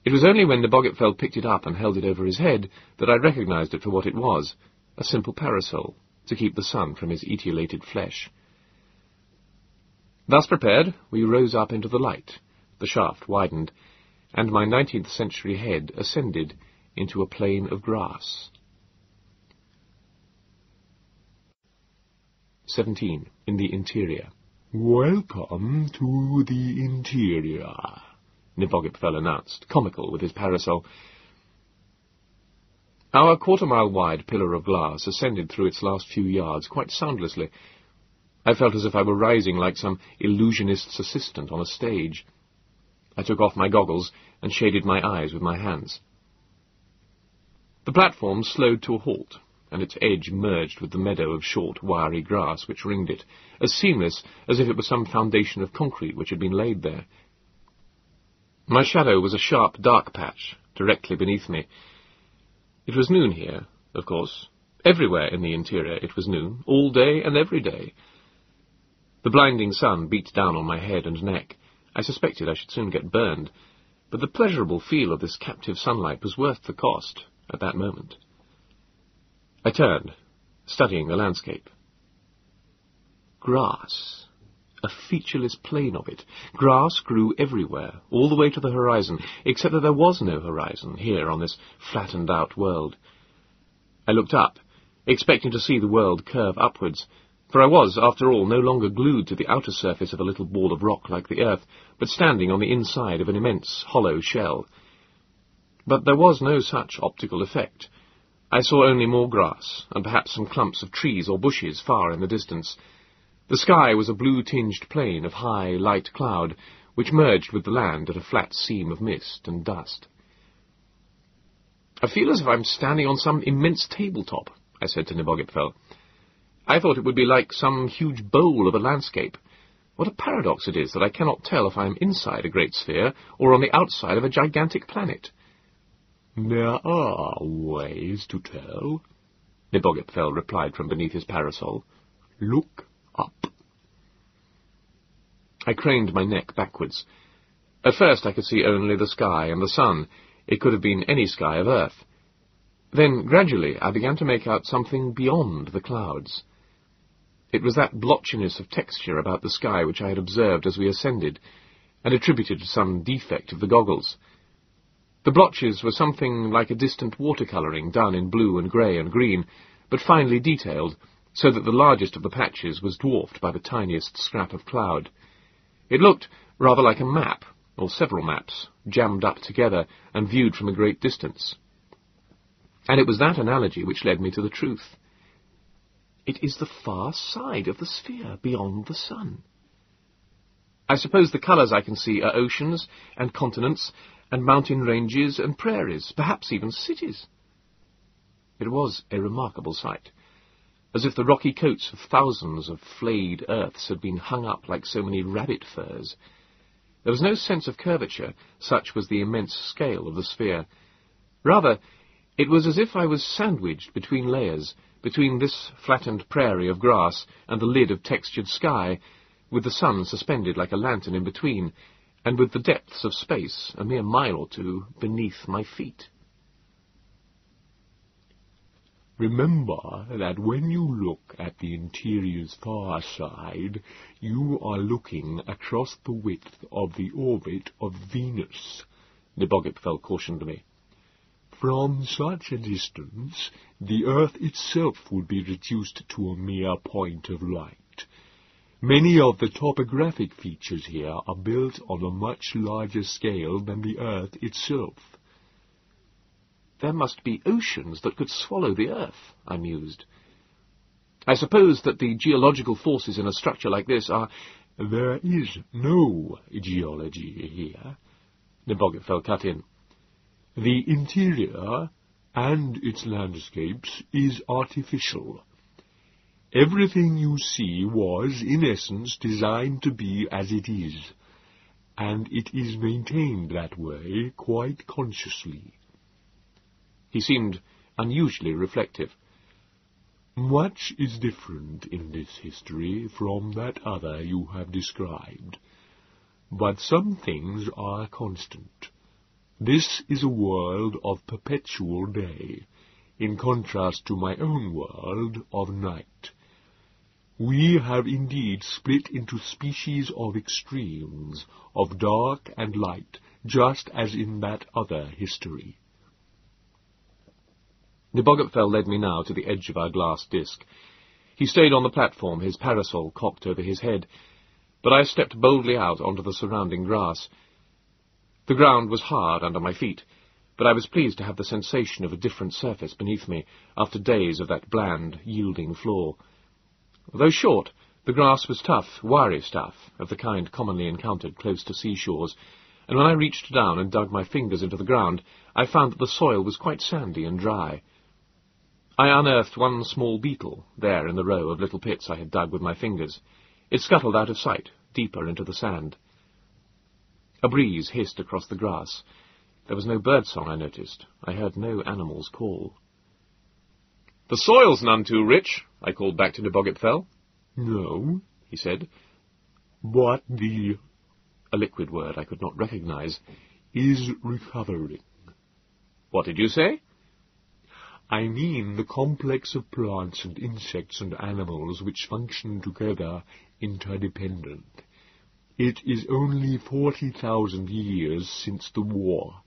It was only when Nebogipfel picked it up and held it over his head that I recognized it for what it was, a simple parasol, to keep the sun from his etiolated flesh. Thus prepared, we rose up into the light. The shaft widened, and my nineteenth century head ascended into a plain of grass. 17. In the interior. Welcome to the interior, Nebogipfel announced, comical with his parasol. Our quarter-mile-wide pillar of glass ascended through its last few yards quite soundlessly, I felt as if I were rising like some illusionist's assistant on a stage. I took off my goggles and shaded my eyes with my hands. The platform slowed to a halt, and its edge merged with the meadow of short, wiry grass which ringed it, as seamless as if it were some foundation of concrete which had been laid there. My shadow was a sharp, dark patch directly beneath me. It was noon here, of course. Everywhere in the interior it was noon, all day and every day. The blinding sun beat down on my head and neck. I suspected I should soon get burned, but the pleasurable feel of this captive sunlight was worth the cost at that moment. I turned, studying the landscape. Grass. A featureless plain of it. Grass grew everywhere, all the way to the horizon, except that there was no horizon here on this flattened-out world. I looked up, expecting to see the world curve upwards, for I was, after all, no longer glued to the outer surface of a little ball of rock like the earth, but standing on the inside of an immense hollow shell. But there was no such optical effect. I saw only more grass, and perhaps some clumps of trees or bushes far in the distance. The sky was a blue-tinged plain of high, light cloud, which merged with the land at a flat seam of mist and dust. I feel as if I'm standing on some immense tabletop, I said to Nebogipfel. I thought it would be like some huge bowl of a landscape. What a paradox it is that I cannot tell if I am inside a great sphere or on the outside of a gigantic planet. There are ways to tell, Nebogipfel replied from beneath his parasol. Look up. I craned my neck backwards. At first I could see only the sky and the sun. It could have been any sky of Earth. Then, gradually, I began to make out something beyond the clouds. It was that blotchiness of texture about the sky which I had observed as we ascended, and attributed to some defect of the goggles. The blotches were something like a distant watercolouring done in blue and grey and green, but finely detailed, so that the largest of the patches was dwarfed by the tiniest scrap of cloud. It looked rather like a map, or several maps, jammed up together and viewed from a great distance. And it was that analogy which led me to the truth. It is the far side of the sphere, beyond the sun. I suppose the colours I can see are oceans and continents and mountain ranges and prairies, perhaps even cities. It was a remarkable sight, as if the rocky coats of thousands of flayed earths had been hung up like so many rabbit furs. There was no sense of curvature, such was the immense scale of the sphere. Rather, it was as if I was sandwiched between layers, between this flattened prairie of grass and the lid of textured sky, with the sun suspended like a lantern in between, and with the depths of space a mere mile or two beneath my feet. Remember that when you look at the interior's far side, you are looking across the width of the orbit of Venus, Nebogipfel cautioned me. From such a distance, the earth itself would be reduced to a mere point of light. Many of the topographic features here are built on a much larger scale than the Earth itself. There must be oceans that could swallow the Earth, I mused. I suppose that the geological forces in a structure like this are... There is no geology here, Nebogipfel cut in. The interior and its landscapes is artificial. Everything you see was, in essence, designed to be as it is, and it is maintained that way quite consciously. He seemed unusually reflective. Much is different in this history from that other you have described, but some things are constant. This is a world of perpetual day, in contrast to my own world of night. We have indeed split into species of extremes, of dark and light, just as in that other history. Nebogipfel led me now to the edge of our glass disc. He stayed on the platform, his parasol cocked over his head, but I stepped boldly out onto the surrounding grass. The ground was hard under my feet, but I was pleased to have the sensation of a different surface beneath me after days of that bland, yielding floor. Though short, the grass was tough, wiry stuff, of the kind commonly encountered close to seashores, and when I reached down and dug my fingers into the ground, I found that the soil was quite sandy and dry. I unearthed one small beetle, there in the row of little pits I had dug with my fingers. It scuttled out of sight, deeper into the sand. A breeze hissed across the grass. There was no bird song, I noticed. I heard no animals call. The soil's none too rich, I called back to Nebogipfel. No, he said. But the... A liquid word I could not recognize. Is recovering. What did you say? I mean the complex of plants and insects and animals which function together interdependent. It is only forty thousand years since the war.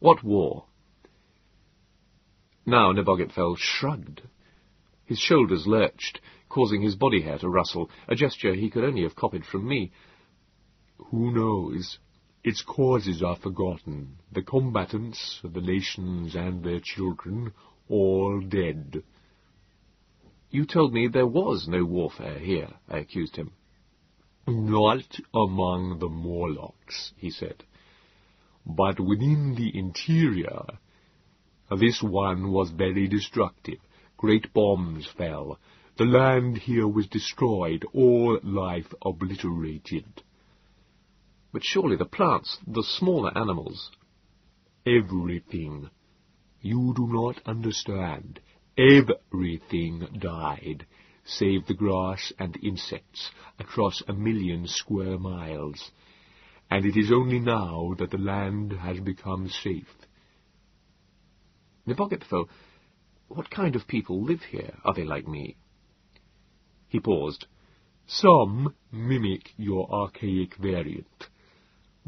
What war? Now Nebogipfel shrugged. His shoulders lurched, causing his body hair to rustle, a gesture he could only have copied from me. Who knows? Its causes are forgotten. The combatants, of the nations and their children, all dead. You told me there was no warfare here, I accused him. Not among the Morlocks, he said, but within the interior. This one was very destructive. Great bombs fell. The land here was destroyed, all life obliterated. But surely the plants, the smaller animals... Everything. You do not understand. Everything died, save the grass and insects, across a million square miles. And it is only now that the land has become safe. Nebogipfel, what kind of people live here? Are they like me? He paused. Some mimic your archaic variant,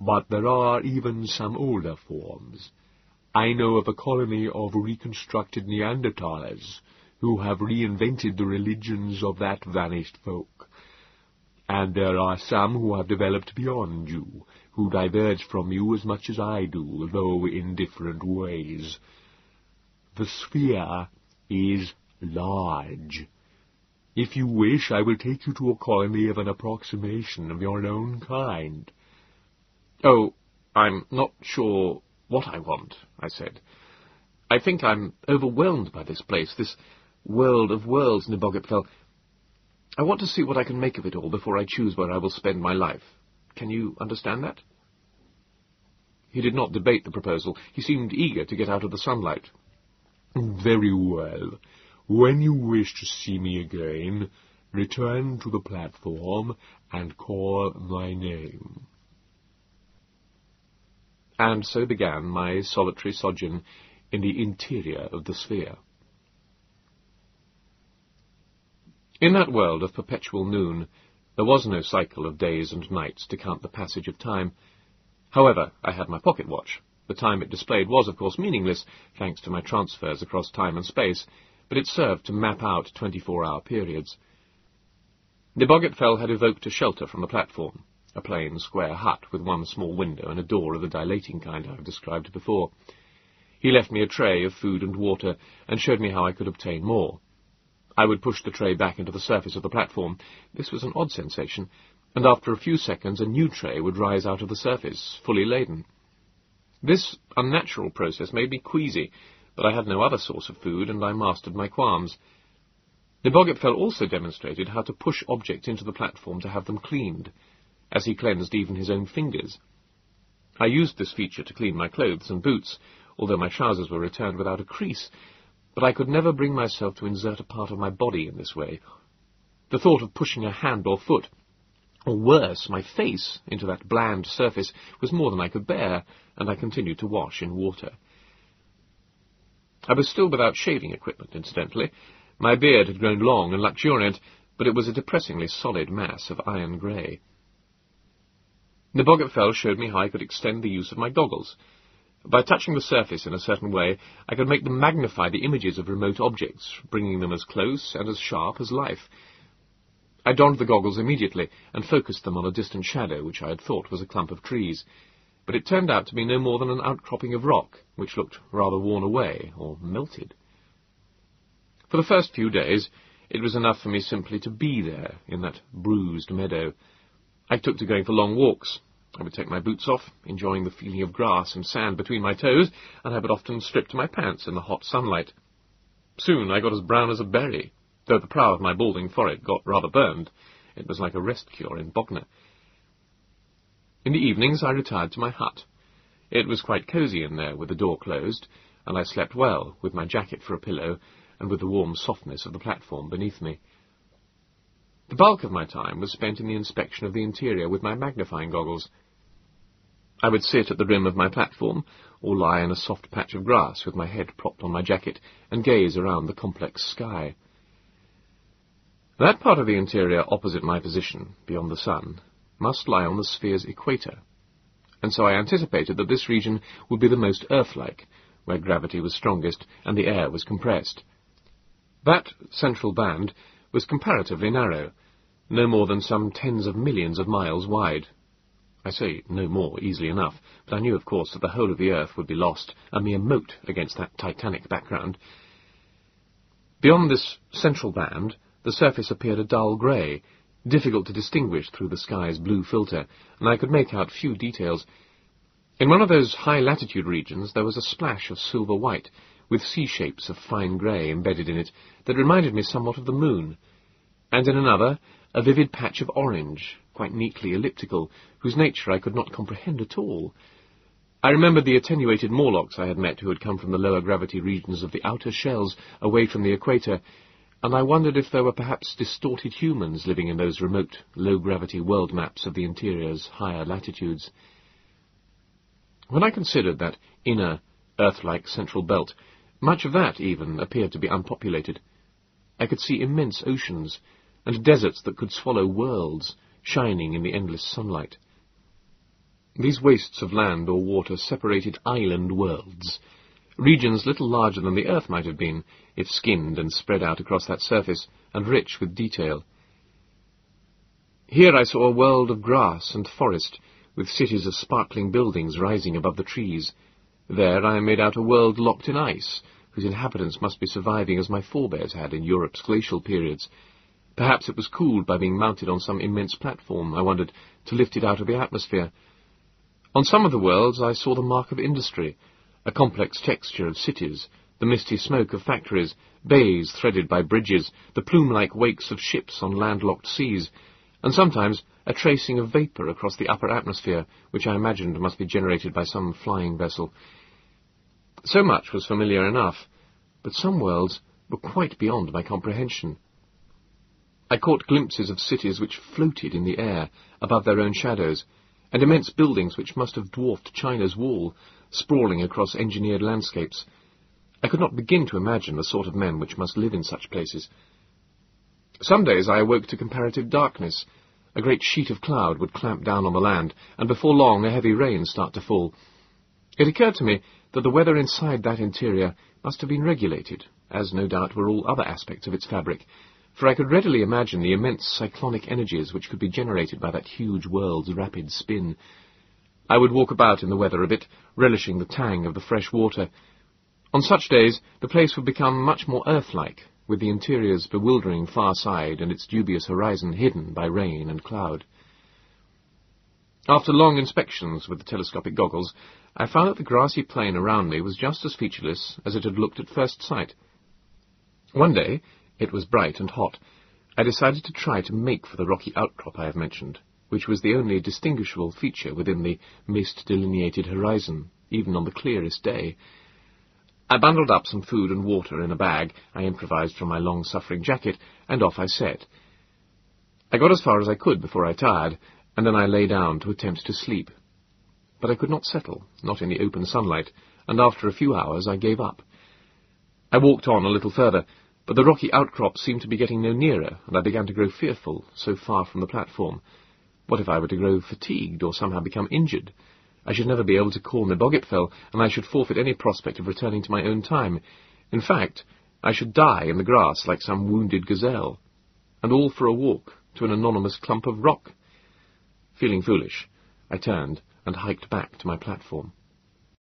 but there are even some older forms. I know of a colony of reconstructed Neanderthalers who have reinvented the religions of that vanished folk. And there are some who have developed beyond you, who diverge from you as much as I do, though in different ways. The sphere is large. If you wish, I will take you to a colony of an approximation of your own kind. Oh, I'm not sure what I want, I said. I think I'm overwhelmed by this place, this world of worlds, Nebogipfel. I want to see what I can make of it all before I choose where I will spend my life. Can you understand that? He did not debate the proposal. He seemed eager to get out of the sunlight. Very well. When you wish to see me again, return to the platform and call my name and so began my solitary sojourn in the interior of the sphere. In that world of perpetual noon, there was no cycle of days and nights to count the passage of time. However, I had my pocket watch. The time it displayed was, of course, meaningless, thanks to my transfers across time and space, but it served to map out 24-hour periods. Nebogipfel had evoked a shelter from the platform a plain, square hut with one small window and a door of the dilating kind I have described before. He left me a tray of food and water, and showed me how I could obtain more. I would push the tray back into the surface of the platform. This was an odd sensation, and after a few seconds a new tray would rise out of the surface, fully laden. This unnatural process made me queasy, but I had no other source of food, and I mastered my qualms. Nebogipfel also demonstrated how to push objects into the platform to have them cleaned as he cleansed even his own fingers. I used this feature to clean my clothes and boots, although my trousers were returned without a crease, but I could never bring myself to insert a part of my body in this way. The thought of pushing a hand or foot, or worse, my face, into that bland surface was more than I could bear, and I continued to wash in water. I was still without shaving equipment, incidentally. My beard had grown long and luxuriant, but it was a depressingly solid mass of iron grey. Nebogipfel showed me how I could extend the use of my goggles. By touching the surface in a certain way, I could make them magnify the images of remote objects, bringing them as close and as sharp as life. I donned the goggles immediately and focused them on a distant shadow which I had thought was a clump of trees, but it turned out to be no more than an outcropping of rock, which looked rather worn away or melted. For the first few days, it was enough for me simply to be there, in that bruised meadow, I took to going for long walks. I would take my boots off, enjoying the feeling of grass and sand between my toes, and I would often strip to my pants in the hot sunlight. Soon I got as brown as a berry, though the prow of my balding forehead got rather burned. It was like a rest cure in Bognor. In the evenings I retired to my hut. It was quite cosy in there, with the door closed, and I slept well, with my jacket for a pillow, and with the warm softness of the platform beneath me. The bulk of my time was spent in the inspection of the interior with my magnifying goggles. I would sit at the rim of my platform, or lie in a soft patch of grass with my head propped on my jacket, and gaze around the complex sky. That part of the interior opposite my position, beyond the sun, must lie on the sphere's equator, and so I anticipated that this region would be the most Earth-like, where gravity was strongest and the air was compressed. That central band was comparatively narrow, no more than some tens of millions of miles wide. I say no more, easily enough, but I knew, of course, that the whole of the earth would be lost, a mere mote against that titanic background. Beyond this central band, the surface appeared a dull grey, difficult to distinguish through the sky's blue filter, and I could make out few details. In one of those high-latitude regions there was a splash of silver-white, with sea-shapes of fine grey embedded in it, that reminded me somewhat of the moon, and in another a vivid patch of orange, quite neatly elliptical, whose nature I could not comprehend at all. I remembered the attenuated Morlocks I had met who had come from the lower gravity regions of the outer shells away from the equator, and I wondered if there were perhaps distorted humans living in those remote, low-gravity world maps of the interior's higher latitudes. When I considered that inner, Earth-like central belt, much of that, even, appeared to be unpopulated. I could see immense oceans, and deserts that could swallow worlds, shining in the endless sunlight. These wastes of land or water separated island worlds, regions little larger than the earth might have been, if skinned and spread out across that surface, and rich with detail. Here I saw a world of grass and forest, with cities of sparkling buildings rising above the trees. There I made out a world locked in ice, whose inhabitants must be surviving as my forebears had in Europe's glacial periods. Perhaps it was cooled by being mounted on some immense platform, I wondered, to lift it out of the atmosphere. On some of the worlds I saw the mark of industry, a complex texture of cities, the misty smoke of factories, bays threaded by bridges, the plume-like wakes of ships on landlocked seas, and sometimes a tracing of vapour across the upper atmosphere, which I imagined must be generated by some flying vessel. So much was familiar enough, but some worlds were quite beyond my comprehension. I caught glimpses of cities which floated in the air, above their own shadows, and immense buildings which must have dwarfed China's wall, sprawling across engineered landscapes. I could not begin to imagine the sort of men which must live in such places. Some days I awoke to comparative darkness. A great sheet of cloud would clamp down on the land, and before long a heavy rain start to fall. It occurred to me that the weather inside that interior must have been regulated, as no doubt were all other aspects of its fabric, for I could readily imagine the immense cyclonic energies which could be generated by that huge world's rapid spin. I would walk about in the weather a bit, relishing the tang of the fresh water. On such days, the place would become much more Earth-like, with the interior's bewildering far side and its dubious horizon hidden by rain and cloud. After long inspections with the telescopic goggles, I found that the grassy plain around me was just as featureless as it had looked at first sight. One day, it was bright and hot, I decided to try to make for the rocky outcrop I have mentioned which was the only distinguishable feature within the mist-delineated horizon, even on the clearest day. I bundled up some food and water in a bag I improvised from my long-suffering jacket, and off I set. I got as far as I could before I tired, and then I lay down to attempt to sleep. But I could not settle, not in the open sunlight, and after a few hours I gave up. I walked on a little further, but the rocky outcrop seemed to be getting no nearer, and I began to grow fearful, so far from the platform. What if I were to grow fatigued or somehow become injured? I should never be able to call Nebogipfel, and I should forfeit any prospect of returning to my own time. In fact, I should die in the grass like some wounded gazelle. And all for a walk to an anonymous clump of rock. Feeling foolish, I turned and hiked back to my platform.